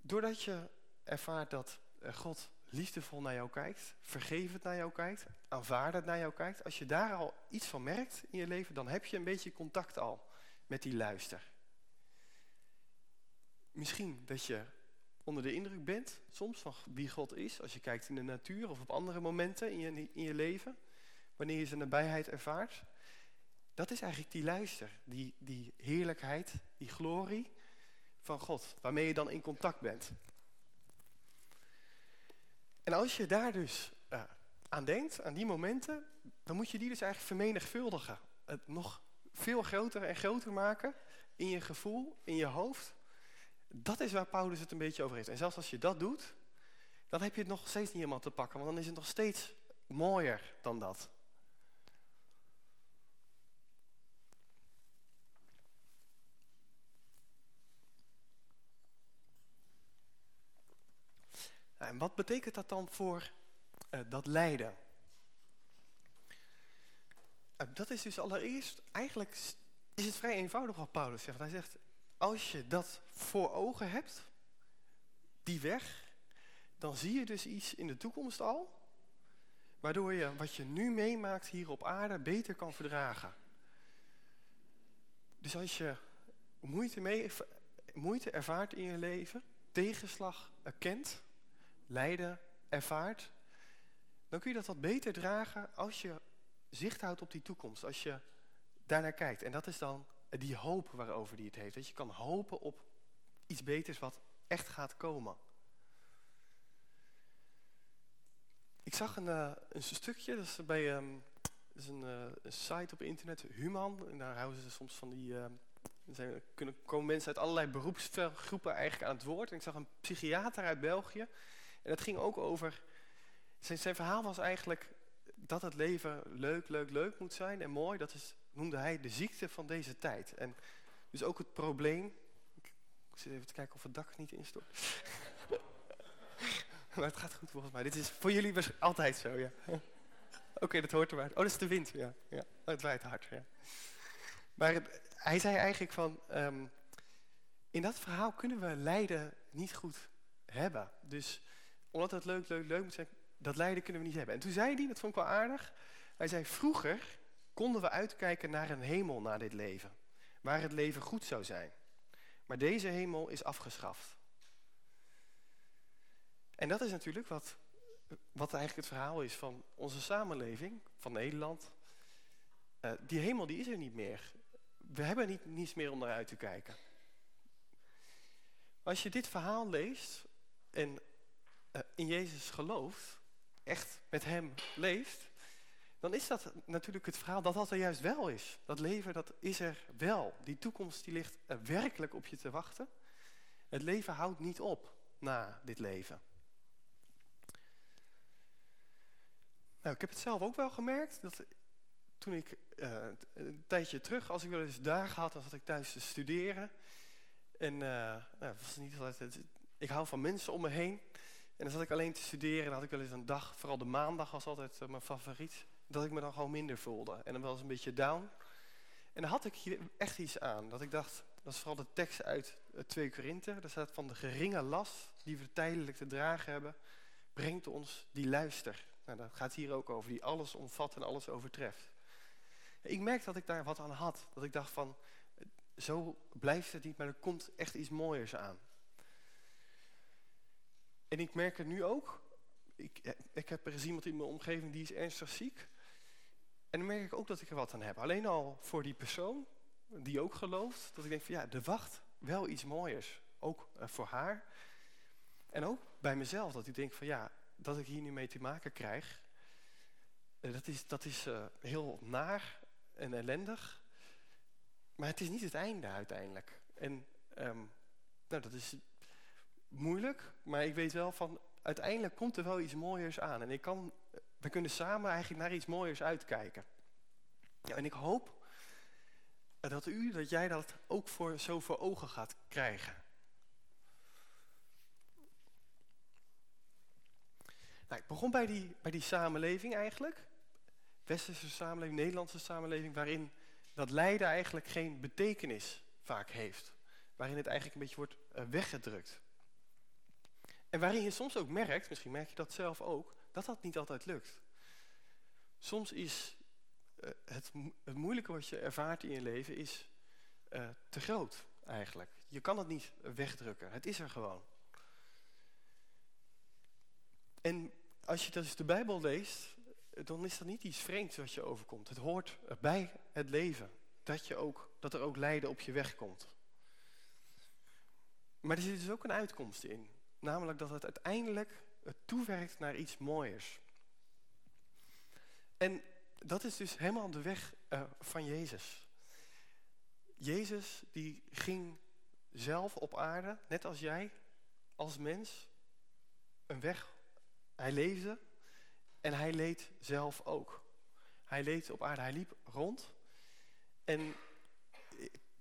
Doordat je ervaart dat uh, God liefdevol naar jou kijkt, vergevend naar jou kijkt, aanvaardend naar jou kijkt. Als je daar al iets van merkt in je leven, dan heb je een beetje contact al met die luister. Misschien dat je onder de indruk bent, soms van wie God is, als je kijkt in de natuur of op andere momenten in je, in je leven, wanneer je zijn nabijheid ervaart. Dat is eigenlijk die luister, die, die heerlijkheid, die glorie van God, waarmee je dan in contact bent. En als je daar dus uh, aan denkt, aan die momenten, dan moet je die dus eigenlijk vermenigvuldigen. Het nog veel groter en groter maken in je gevoel, in je hoofd. Dat is waar Paulus het een beetje over heeft. En zelfs als je dat doet, dan heb je het nog steeds niet helemaal te pakken. Want dan is het nog steeds mooier dan dat. En wat betekent dat dan voor uh, dat lijden? Uh, dat is dus allereerst, eigenlijk is het vrij eenvoudig wat Paulus zegt. Hij zegt, als je dat voor ogen hebt, die weg, dan zie je dus iets in de toekomst al, waardoor je wat je nu meemaakt hier op aarde beter kan verdragen. Dus als je moeite, mee, moeite ervaart in je leven, tegenslag erkent, lijden ervaart, dan kun je dat wat beter dragen als je zicht houdt op die toekomst. Als je daarnaar kijkt. En dat is dan die hoop waarover die het heeft. Dat je kan hopen op iets beters wat echt gaat komen. Ik zag een, uh, een stukje, dat is bij dat is een, uh, een, site op internet, Human. En daar houden ze soms van die... Uh, kunnen, komen mensen uit allerlei beroepsgroepen eigenlijk aan het woord. En ik zag een psychiater uit België. En dat ging ook over... Zijn, zijn verhaal was eigenlijk dat het leven leuk, leuk, leuk moet zijn en mooi. Dat is, noemde hij de ziekte van deze tijd. En dus ook het probleem... Ik, zit even te kijken of het dak niet instort. maar het gaat goed volgens mij. Dit is voor jullie altijd zo, ja. Oké, dat hoort erbij. Oh, dat is de wind, ja. ja. Oh, het waait hard, ja. Maar het, hij zei eigenlijk van... Um, in dat verhaal kunnen we lijden niet goed hebben. Dus omdat het leuk, leuk, leuk moet zijn, dat lijden kunnen we niet hebben. En toen zei hij, dat vond ik wel aardig, hij zei vroeger konden we uitkijken naar een hemel na dit leven. Waar het leven goed zou zijn. Maar deze hemel is afgeschaft. En dat is natuurlijk wat, wat eigenlijk het verhaal is van onze samenleving, van Nederland. Uh, die hemel die is er niet meer. We hebben niet, niets meer om naar uit te kijken. Als je dit verhaal leest en in Jezus gelooft, echt met hem leeft, dan is dat natuurlijk het verhaal dat dat er juist wel is. Dat leven, dat is er wel. Die toekomst die ligt er werkelijk op je te wachten. Het leven houdt niet op na dit leven. Nou, ik heb het zelf ook wel gemerkt, dat toen ik uh, een tijdje terug, als ik wel eens dagen had, dan zat ik thuis te studeren. En uh, nou, was niet altijd, ik hou van mensen om me heen. En dan zat ik alleen te studeren en dan had ik wel eens een dag, vooral de maandag was altijd uh, mijn favoriet, dat ik me dan gewoon minder voelde. En dan eens een beetje down. En dan had ik hier echt iets aan, dat ik dacht, dat is vooral de tekst uit 2 Korinthe. Daar staat van de geringe last die we tijdelijk te dragen hebben, brengt ons die luister. Nou, dat gaat hier ook over, die alles omvat en alles overtreft. Ik merk dat ik daar wat aan had. Dat ik dacht van, zo blijft het niet, maar er komt echt iets mooiers aan. En ik merk het nu ook. Ik, eh, ik heb er eens iemand in mijn omgeving die is ernstig ziek. En dan merk ik ook dat ik er wat aan heb. Alleen al voor die persoon, die ook gelooft, dat ik denk van ja, er wacht wel iets mooiers. Ook uh, voor haar. En ook bij mezelf, dat ik denk van ja, dat ik hier nu mee te maken krijg. Uh, dat is, dat is heel naar en ellendig. Maar het is niet het einde uiteindelijk. En um, nou, dat is moeilijk, maar ik weet wel van uiteindelijk komt er wel iets mooiers aan. En ik kan, we kunnen samen eigenlijk naar iets mooiers uitkijken. Ja, en ik hoop dat u, dat jij dat ook voor, zo voor ogen gaat krijgen. Nou, ik begon bij die, bij die samenleving eigenlijk. Westerse samenleving, Nederlandse samenleving, waarin dat lijden eigenlijk geen betekenis vaak heeft. Waarin het eigenlijk een beetje wordt uh, weggedrukt. En waarin je soms ook merkt, misschien merk je dat zelf ook, dat dat niet altijd lukt. Soms is uh, het, het, moeilijke wat je ervaart in je leven is uh, te groot eigenlijk. Je kan het niet wegdrukken, het is er gewoon. En als je dus de Bijbel leest, dan is dat niet iets vreemds wat je overkomt. Het hoort bij het leven, dat, je ook, dat er ook lijden op je weg komt. Maar er zit dus ook een uitkomst in. Namelijk dat het uiteindelijk toewerkt naar iets mooiers. En dat is dus helemaal de weg uh, van Jezus. Jezus die ging zelf op aarde, net als jij, als mens, een weg. Hij leefde en hij leed zelf ook. Hij leed op aarde, hij liep rond. En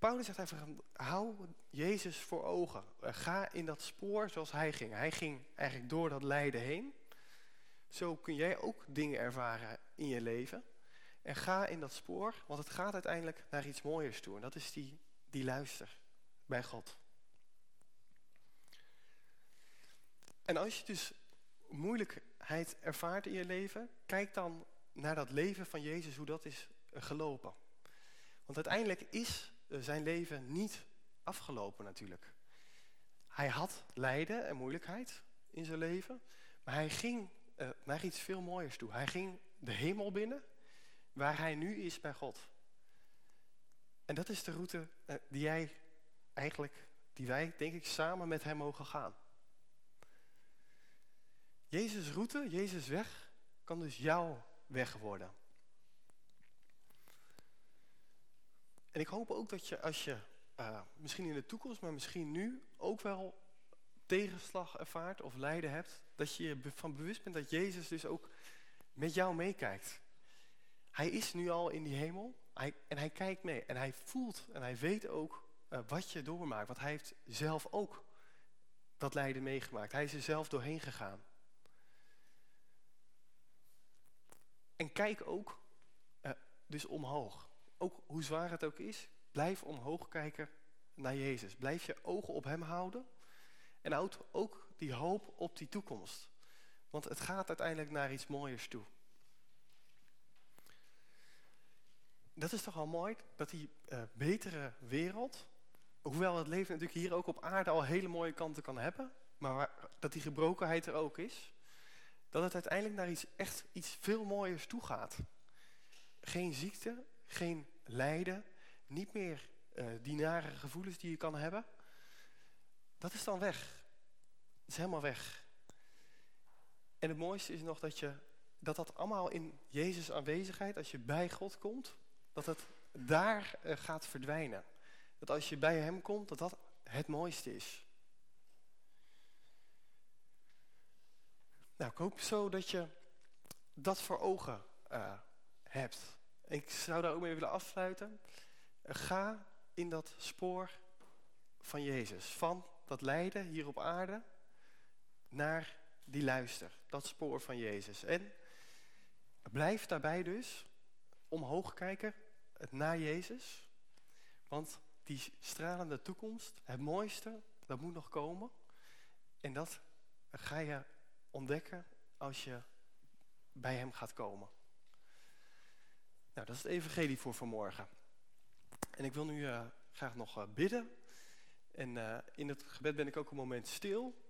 Paulus zegt even, hou Jezus voor ogen. Ga in dat spoor zoals hij ging. Hij ging eigenlijk door dat lijden heen. Zo kun jij ook dingen ervaren in je leven. En ga in dat spoor, want het gaat uiteindelijk naar iets mooiers toe. En dat is die, die luister bij God. En als je dus moeilijkheid ervaart in je leven, kijk dan naar dat leven van Jezus, hoe dat is gelopen. Want uiteindelijk is eh, zijn leven niet afgelopen natuurlijk. Hij had lijden en moeilijkheid in zijn leven, maar hij ging uh, naar iets veel mooiers toe. Hij ging de hemel binnen, waar hij nu is bij God. En dat is de route uh, die jij eigenlijk, die wij denk ik samen met hem mogen gaan. Jezus' route, Jezus' weg, kan dus jouw weg worden. En ik hoop ook dat je als je uh, misschien in de toekomst, maar misschien nu ook wel tegenslag ervaart of lijden hebt, dat je je van bewust bent dat Jezus dus ook met jou meekijkt. Hij is nu al in die hemel hij, en hij kijkt mee en hij voelt en hij weet ook uh, wat je doormaakt. Want hij heeft zelf ook dat lijden meegemaakt. Hij is er zelf doorheen gegaan. En kijk ook uh, dus omhoog ook hoe zwaar het ook is, blijf omhoog kijken naar Jezus. Blijf je ogen op hem houden. En houd ook die hoop op die toekomst. Want het gaat uiteindelijk naar iets mooiers toe. Dat is toch al mooi, dat die uh, betere wereld, hoewel het leven natuurlijk hier ook op aarde al hele mooie kanten kan hebben, maar dat die gebrokenheid er ook is, dat het uiteindelijk naar iets echt iets veel mooiers toe gaat. Geen ziekte, geen lijden, niet meer uh, die nare gevoelens die je kan hebben. Dat is dan weg. Dat is helemaal weg. En het mooiste is nog dat je, dat, dat allemaal in Jezus aanwezigheid, als je bij God komt, dat het daar uh, gaat verdwijnen. Dat als je bij hem komt, dat dat het mooiste is. Nou, ik hoop zo dat je dat voor ogen uh, hebt. Ik zou daar ook mee willen afsluiten. Ga in dat spoor van Jezus. Van dat lijden hier op aarde naar die luister. Dat spoor van Jezus. En blijf daarbij dus omhoog kijken naar Jezus. Want die stralende toekomst, het mooiste, dat moet nog komen. En dat ga je ontdekken als je bij hem gaat komen. Nou, dat is het evangelie voor vanmorgen. En ik wil nu uh, graag nog uh, bidden. En uh, in het gebed ben ik ook een moment stil.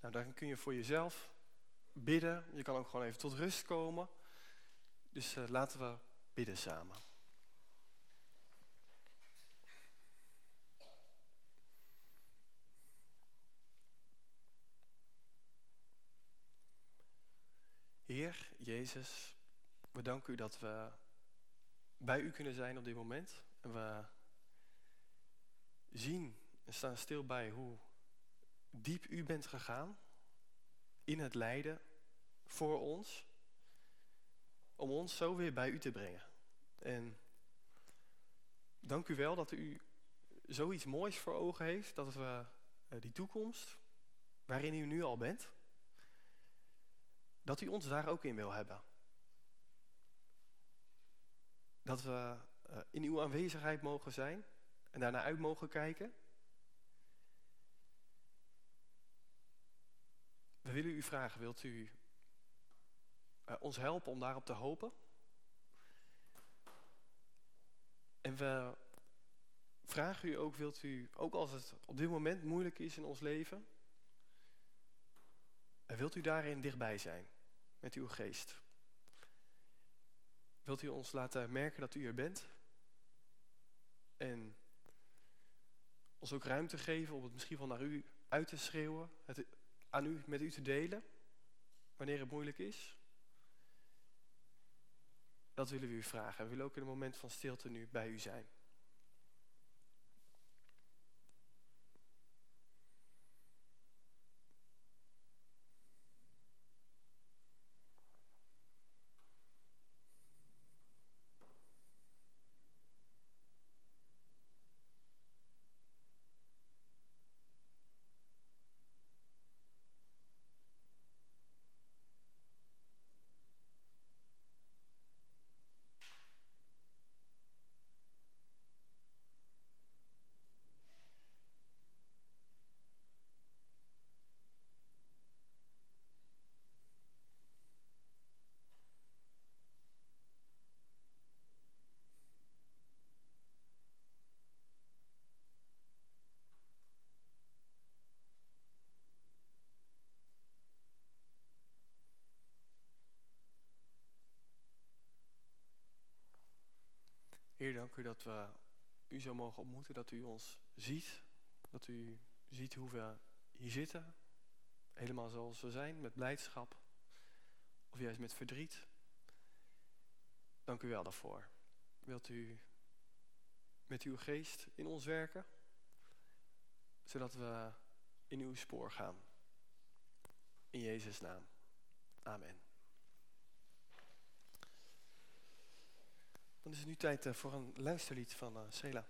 Nou, dan kun je voor jezelf bidden. Je kan ook gewoon even tot rust komen. Dus laten we bidden samen. Heer Jezus, we danken u dat we bij u kunnen zijn op dit moment. En we zien en staan stil bij hoe diep u bent gegaan in het lijden voor ons, om ons zo weer bij u te brengen. En dank u wel dat u zoiets moois voor ogen heeft, dat we eh, die toekomst, waarin u nu al bent, dat u ons daar ook in wil hebben. Dat we eh, in uw aanwezigheid mogen zijn en daarna uit mogen kijken. We willen u vragen, wilt u uh, ons helpen om daarop te hopen? En we vragen u ook, wilt u, ook als het op dit moment moeilijk is in ons leven, en wilt u daarin dichtbij zijn met uw geest? Wilt u ons laten merken dat u er bent? En ons ook ruimte geven om het misschien wel naar u uit te schreeuwen, het aan u, met u te delen, wanneer het moeilijk is? Dat willen we u vragen. We willen ook in een moment van stilte nu bij u zijn. Heer, dank u dat we u zo mogen ontmoeten, dat u ons ziet. Dat u ziet hoe we hier zitten. Helemaal zoals we zijn, met blijdschap. Of juist met verdriet. Dank u wel daarvoor. Wilt u met uw geest in ons werken? Zodat we in uw spoor gaan. In Jezus' naam. Amen. Dan is het nu tijd eh, voor een luisterlied van uh, Sela.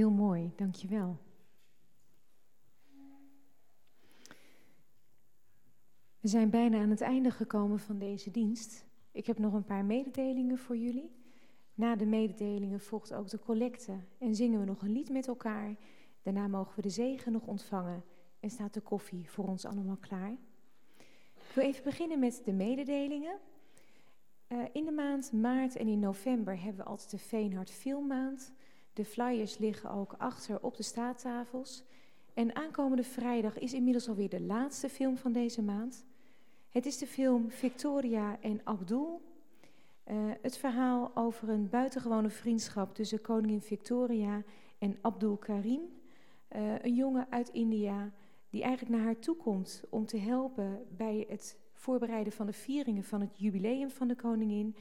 Heel mooi, dankjewel. We zijn bijna aan het einde gekomen van deze dienst. Ik heb nog een paar mededelingen voor jullie. Na de mededelingen volgt ook de collecte en zingen we nog een lied met elkaar. Daarna mogen we de zegen nog ontvangen en staat de koffie voor ons allemaal klaar. Ik wil even beginnen met de mededelingen. Uh, in de maand maart en in november hebben we altijd de Veenhard Filmmaand. De flyers liggen ook achter op de staattafels. En aankomende vrijdag is inmiddels alweer de laatste film van deze maand. Het is de film Victoria en Abdul. Uh, het verhaal over een buitengewone vriendschap tussen koningin Victoria en Abdul Karim. Uh, een jongen uit India die eigenlijk naar haar toe komt om te helpen bij het voorbereiden van de vieringen van het jubileum van de koningin.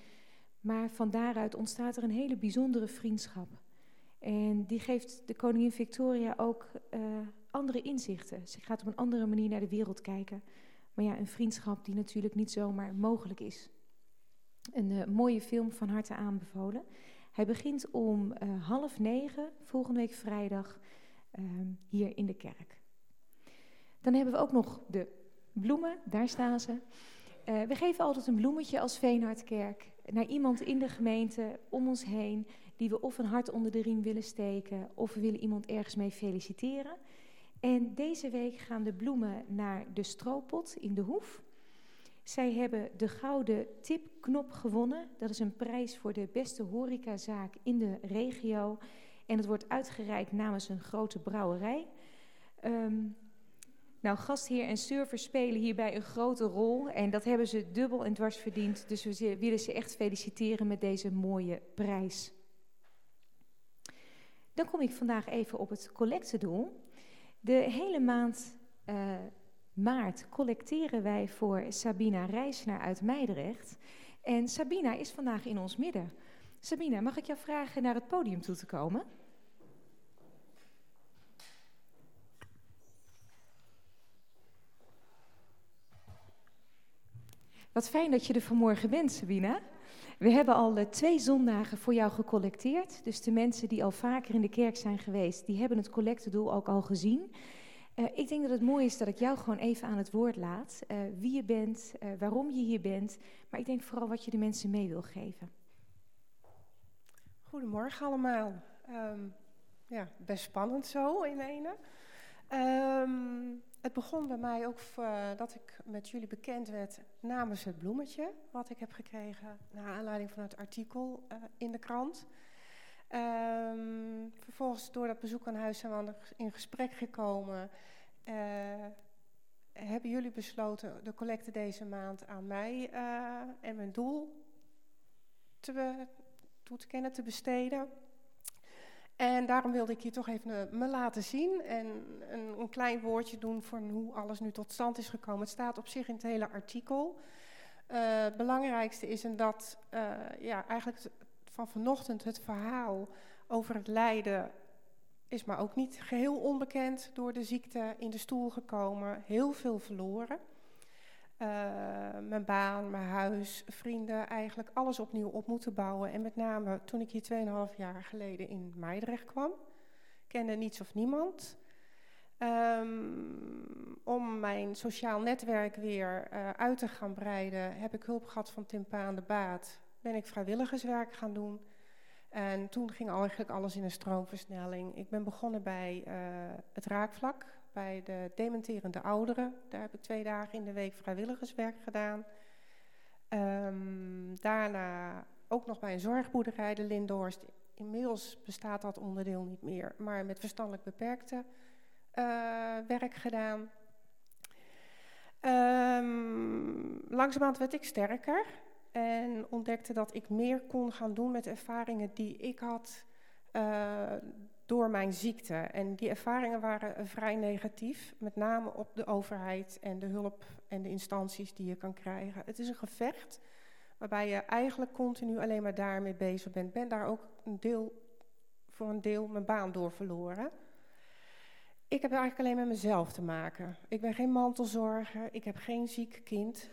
Maar van daaruit ontstaat er een hele bijzondere vriendschap. En die geeft de koningin Victoria ook uh, andere inzichten. Ze gaat op een andere manier naar de wereld kijken. Maar ja, een vriendschap die natuurlijk niet zomaar mogelijk is. Een uh, mooie film van harte aanbevolen. Hij begint om uh, half negen volgende week vrijdag hier in de kerk. Dan hebben we ook nog de bloemen, daar staan ze. We geven altijd een bloemetje als Veenhardkerk naar iemand in de gemeente om ons heen die we of een hart onder de riem willen steken of we willen iemand ergens mee feliciteren. En deze week gaan de bloemen naar de Stroopot in de Hoef. Zij hebben de gouden tipknop gewonnen. Dat is een prijs voor de beste horecazaak in de regio. En het wordt uitgereikt namens een grote brouwerij. Um, nou, gastheer en server spelen hierbij een grote rol en dat hebben ze dubbel en dwars verdiend. Dus we willen ze echt feliciteren met deze mooie prijs. Dan kom ik vandaag even op het collectedoel. De hele maand uh, maart collecteren wij voor Sabina Reisner uit Meidrecht. En Sabina is vandaag in ons midden. Sabina, mag ik jou vragen naar het podium toe te komen? Wat fijn dat je er vanmorgen bent, Sabina. We hebben al uh, twee zondagen voor jou gecollecteerd. Dus de mensen die al vaker in de kerk zijn geweest, die hebben het collectedoel ook al gezien. Uh, ik denk dat het mooi is dat ik jou gewoon even aan het woord laat. Uh, wie je bent, waarom je hier bent. Maar ik denk vooral wat je de mensen mee wil geven. Goedemorgen allemaal. Um, ja, best spannend zo in ene. Um, het begon bij mij ook uh, dat ik met jullie bekend werd namens het bloemetje, wat ik heb gekregen naar aanleiding van het artikel uh, in de krant. Um, vervolgens door dat bezoek aan huis zijn we in gesprek gekomen. Uh, hebben jullie besloten de collecte deze maand aan mij en mijn doel te, toe te kennen, te besteden. En daarom wilde ik je toch even uh, me laten zien en een, een, klein woordje doen van hoe alles nu tot stand is gekomen. Het staat op zich in het hele artikel. Het belangrijkste is en dat uh, ja, eigenlijk van vanochtend het verhaal over het lijden is maar ook niet geheel onbekend door de ziekte in de stoel gekomen. Heel veel verloren. Uh, mijn baan, mijn huis, vrienden, eigenlijk alles opnieuw op moeten bouwen. En met name toen ik hier 2,5 jaar geleden in Meidrecht kwam, kende niets of niemand. Um, om mijn sociaal netwerk weer uh, uit te gaan breiden, heb ik hulp gehad van Tim Paan de Baat. Ben ik vrijwilligerswerk gaan doen. En toen ging eigenlijk alles in een stroomversnelling. Ik ben begonnen bij uh, het raakvlak, bij de dementerende ouderen. Daar heb ik twee dagen in de week vrijwilligerswerk gedaan. Um, daarna ook nog bij een zorgboerderij, de Lindhorst. Inmiddels bestaat dat onderdeel niet meer, maar met verstandelijk beperkte uh, werk gedaan. Um, langzamerhand werd ik sterker en ontdekte dat ik meer kon gaan doen met ervaringen die ik had uh, door mijn ziekte. En die ervaringen waren vrij negatief, met name op de overheid en de hulp en de instanties die je kan krijgen. Het is een gevecht waarbij je eigenlijk continu alleen maar daarmee bezig bent. Ben daar ook een deel, voor een deel mijn baan door verloren. Ik heb eigenlijk alleen met mezelf te maken. Ik ben geen mantelzorger, ik heb geen ziek kind.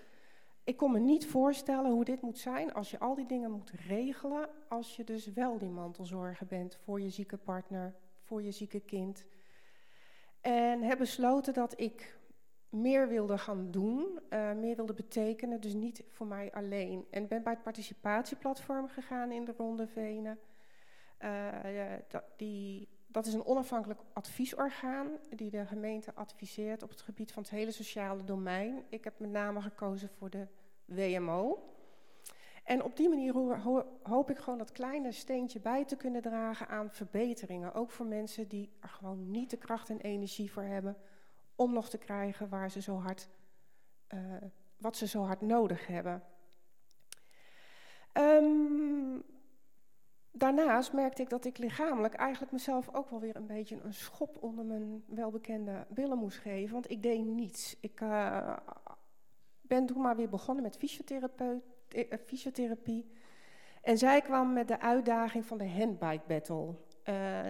Ik kon me niet voorstellen hoe dit moet zijn als je al die dingen moet regelen, als je dus wel die mantelzorger bent voor je zieke partner, voor je zieke kind. En heb besloten dat ik meer wilde gaan doen, uh, meer wilde betekenen, dus niet voor mij alleen. En ben bij het participatieplatform gegaan in de Ronde Venen. Dat, die, dat is een onafhankelijk adviesorgaan die de gemeente adviseert op het gebied van het hele sociale domein. Ik heb met name gekozen voor de WMO. En op die manier hoop ik gewoon dat kleine steentje bij te kunnen dragen aan verbeteringen. Ook voor mensen die er gewoon niet de kracht en energie voor hebben om nog te krijgen waar ze zo hard, uh, wat ze zo hard nodig hebben. Um, daarnaast merkte ik dat ik lichamelijk eigenlijk mezelf ook wel weer een beetje een schop onder mijn welbekende billen moest geven. Want ik deed niets. Ik uh, ben toen maar weer begonnen met eh, fysiotherapie. En zij kwam met de uitdaging van de Handbike Battle. Uh,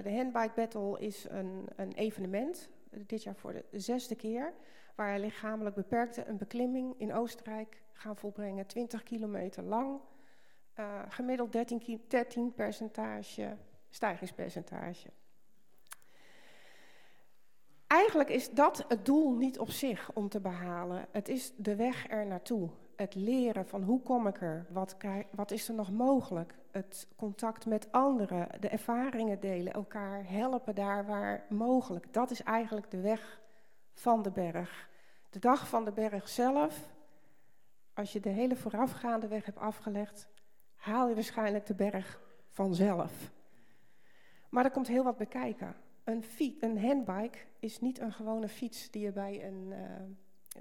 de Handbike Battle is een, een, evenement, dit jaar voor de zesde keer, waar lichamelijk beperkte een beklimming in Oostenrijk gaan volbrengen, 20 kilometer lang, uh, gemiddeld 13, 13 percentage stijgingspercentage. Eigenlijk is dat het doel niet op zich om te behalen. Het is de weg er naartoe het leren van hoe kom ik er, wat, wat is er nog mogelijk, het contact met anderen, de ervaringen delen, elkaar helpen daar waar mogelijk. Dat is eigenlijk de weg van de berg. De dag van de berg zelf, als je de hele voorafgaande weg hebt afgelegd, haal je waarschijnlijk de berg vanzelf. Maar er komt heel wat bekijken. Een, een handbike is niet een gewone fiets die je bij een... Uh,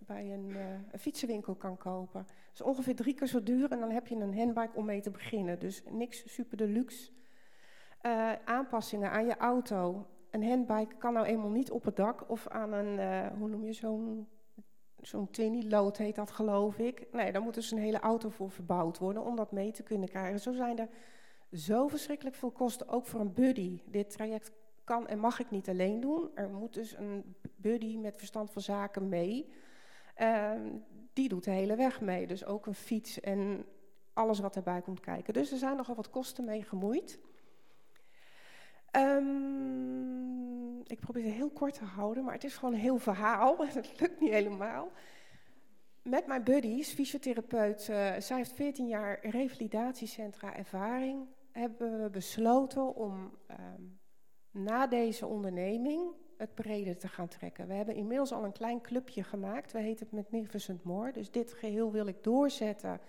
bij uh, een, fietsenwinkel kan kopen. Het is ongeveer drie keer zo duur en dan heb je een handbike om mee te beginnen. Dus niks super deluxe. Uh, aanpassingen aan je auto. Een handbike kan nou eenmaal niet op het dak of aan een, hoe noem je zo'n zo'n twinny load heet dat geloof ik. Nee, daar moet dus een hele auto voor verbouwd worden om dat mee te kunnen krijgen. Zo zijn er zo verschrikkelijk veel kosten, ook voor een buddy. Dit traject kan en mag ik niet alleen doen. Er moet dus een buddy met verstand van zaken mee. Ehm, die doet de hele weg mee. Dus ook een fiets en alles wat erbij komt kijken. Dus er zijn nogal wat kosten mee gemoeid. Um, ik probeer het heel kort te houden, maar het is gewoon een heel verhaal. Het lukt niet helemaal. Met mijn buddies, fysiotherapeut, uh, zij heeft 14 jaar revalidatiecentra ervaring, hebben we besloten om um, na deze onderneming het breder te gaan trekken. We hebben inmiddels al een klein clubje gemaakt. We heten het Magnificent More. Dus dit geheel wil ik doorzetten.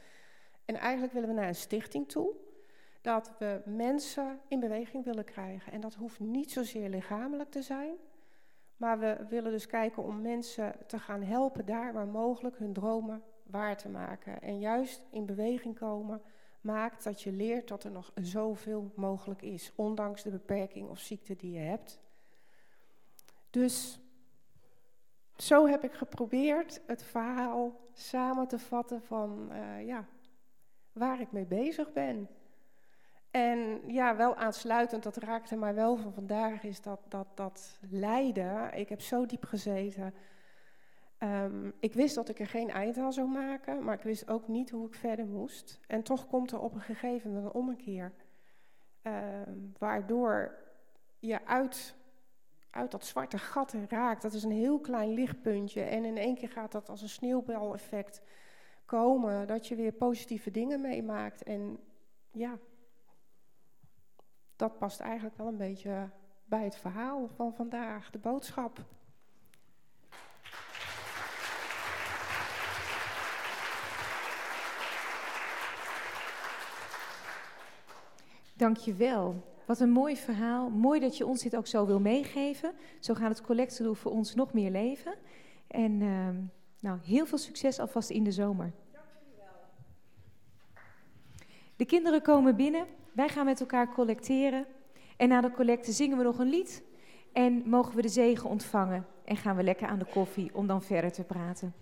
En eigenlijk willen we naar een stichting toe. Dat we mensen in beweging willen krijgen. En dat hoeft niet zozeer lichamelijk te zijn. Maar we willen dus kijken om mensen te gaan helpen daar waar mogelijk hun dromen waar te maken. En juist in beweging komen maakt dat je leert dat er nog zoveel mogelijk is. Ondanks de beperking of ziekte die je hebt. Dus zo heb ik geprobeerd het verhaal samen te vatten van uh, ja, waar ik mee bezig ben. En ja, wel aansluitend, dat raakte mij wel van vandaag, is dat, dat, dat lijden. Ik heb zo diep gezeten. Um, ik wist dat ik er geen eind aan zou maken, maar ik wist ook niet hoe ik verder moest. En toch komt er op een gegeven moment een ommekeer. Um, waardoor je uit uit dat zwarte gat raakt. Dat is een heel klein lichtpuntje. En in één keer gaat dat als een sneeuwbaleffect komen. Dat je weer positieve dingen meemaakt. En ja, dat past eigenlijk wel een beetje bij het verhaal van vandaag. De boodschap. Dank je wel. Wat een mooi verhaal. Mooi dat je ons dit ook zo wil meegeven. Zo gaat het collectedoel voor ons nog meer leven. En uh, nou, heel veel succes alvast in de zomer. Dank jullie wel. De kinderen komen binnen. Wij gaan met elkaar collecteren. En na de collecte zingen we nog een lied. En mogen we de zegen ontvangen. En gaan we lekker aan de koffie om dan verder te praten.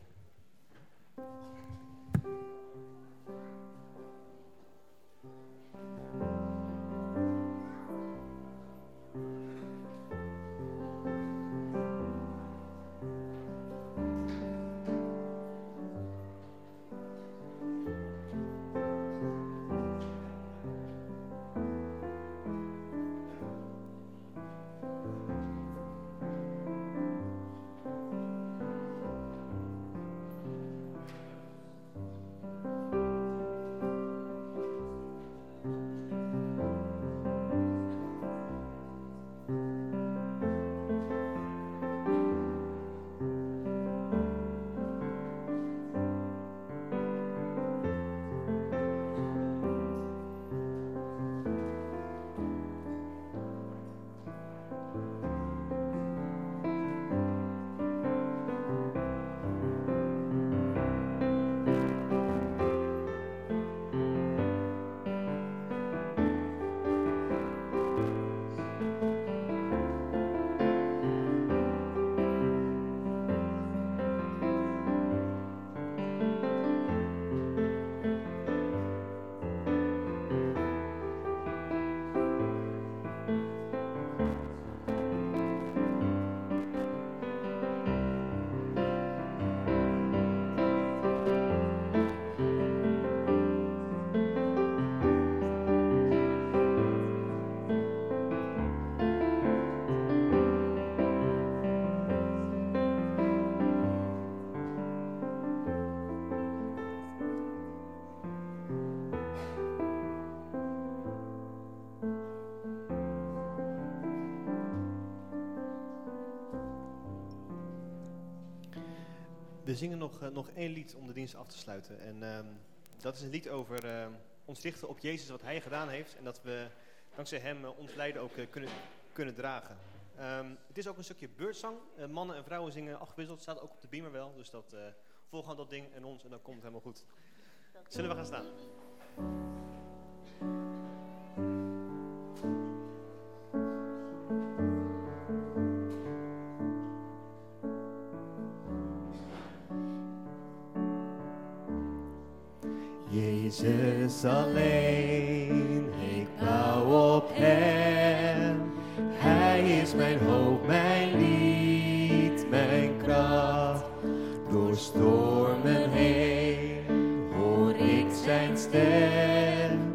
We zingen nog, uh, nog één lied om de dienst af te sluiten. En um, dat is een lied over uh, ons richten op Jezus, wat Hij gedaan heeft. En dat we dankzij Hem uh, ons lijden ook kunnen, kunnen dragen. Um, het is ook een stukje beurtzang. mannen en vrouwen zingen afgewisseld. Staat ook op de beamer wel. Dus dat, volg aan dat ding en ons en dan komt het helemaal goed. Zullen we gaan staan? Jezus alleen, ik bouw op Hem. Hij is mijn hoop, mijn lied, mijn kracht. Door stormen heen hoor ik zijn stem,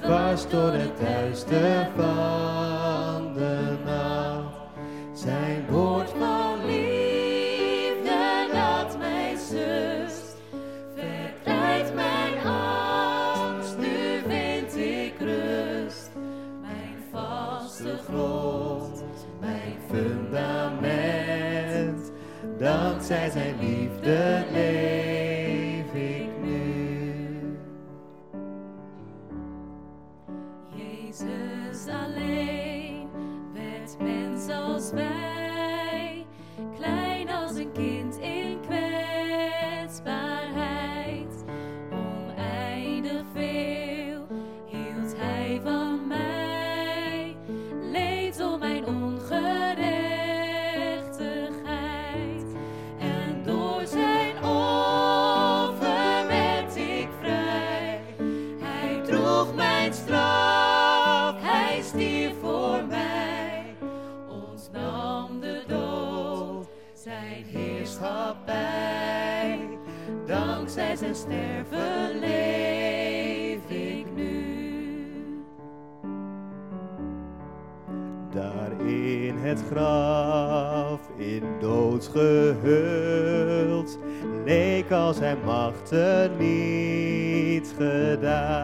dwars door het duister van dankzij zijn liefde leef het graf, in dood gehuld, leek als zijn machten niet gedaan.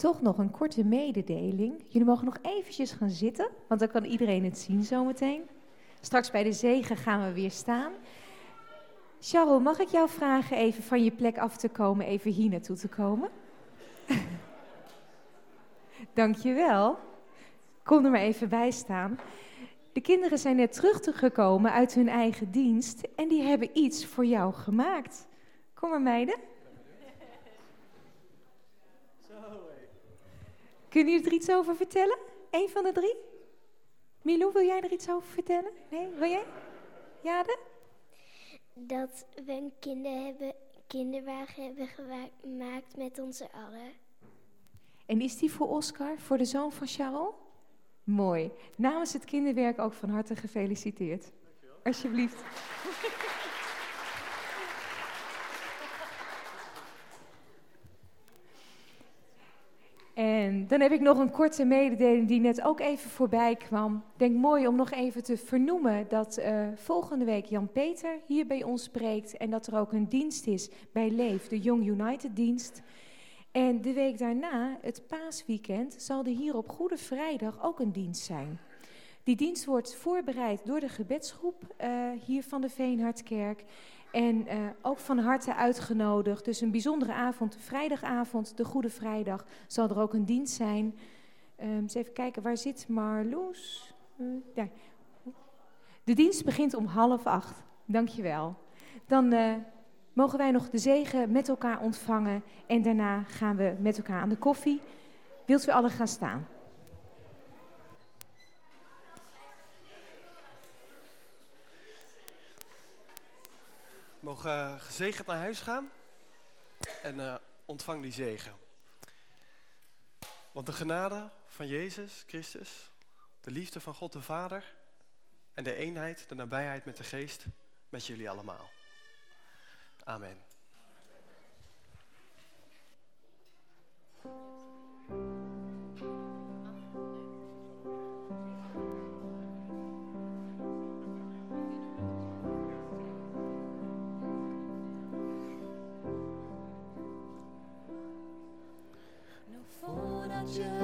Toch nog een korte mededeling. Jullie mogen nog eventjes gaan zitten, want dan kan iedereen het zien zometeen. Straks bij de zegen gaan we weer staan. Charles, mag ik jou vragen even van je plek af te komen, even hier naartoe te komen? Dankjewel. Kom er maar even bij staan. De kinderen zijn net teruggekomen uit hun eigen dienst en die hebben iets voor jou gemaakt. Kom maar meiden. Kunnen jullie er iets over vertellen? Eén van de drie? Milou, wil jij er iets over vertellen? Nee, wil jij? Jade? Dat we een kinder hebben, kinderwagen hebben gemaakt met onze allen. En is die voor Oscar, voor de zoon van Charles? Mooi. Namens het kinderwerk ook van harte gefeliciteerd. Alsjeblieft. En dan heb ik nog een korte mededeling die net ook even voorbij kwam. Ik denk mooi om nog even te vernoemen dat uh, volgende week Jan-Peter hier bij ons spreekt. En dat er ook een dienst is bij Leef, de Young United dienst. En de week daarna, het paasweekend, zal er hier op Goede Vrijdag ook een dienst zijn. Die dienst wordt voorbereid door de gebedsgroep uh, hier van de Veenhardkerk. En uh, ook van harte uitgenodigd. Dus een bijzondere avond, vrijdagavond, de Goede Vrijdag, zal er ook een dienst zijn. Um, eens even kijken, waar zit Marloes? Uh, daar. De dienst begint om half acht. Dankjewel. Dan uh, mogen wij nog de zegen met elkaar ontvangen. En daarna gaan we met elkaar aan de koffie. Wilt u allen gaan staan? mogen eh, gezegend naar huis gaan. En eh, ontvang die zegen. Want de genade van Jezus Christus, de liefde van God de Vader en de eenheid, de nabijheid met de Geest, met jullie allemaal. Amen.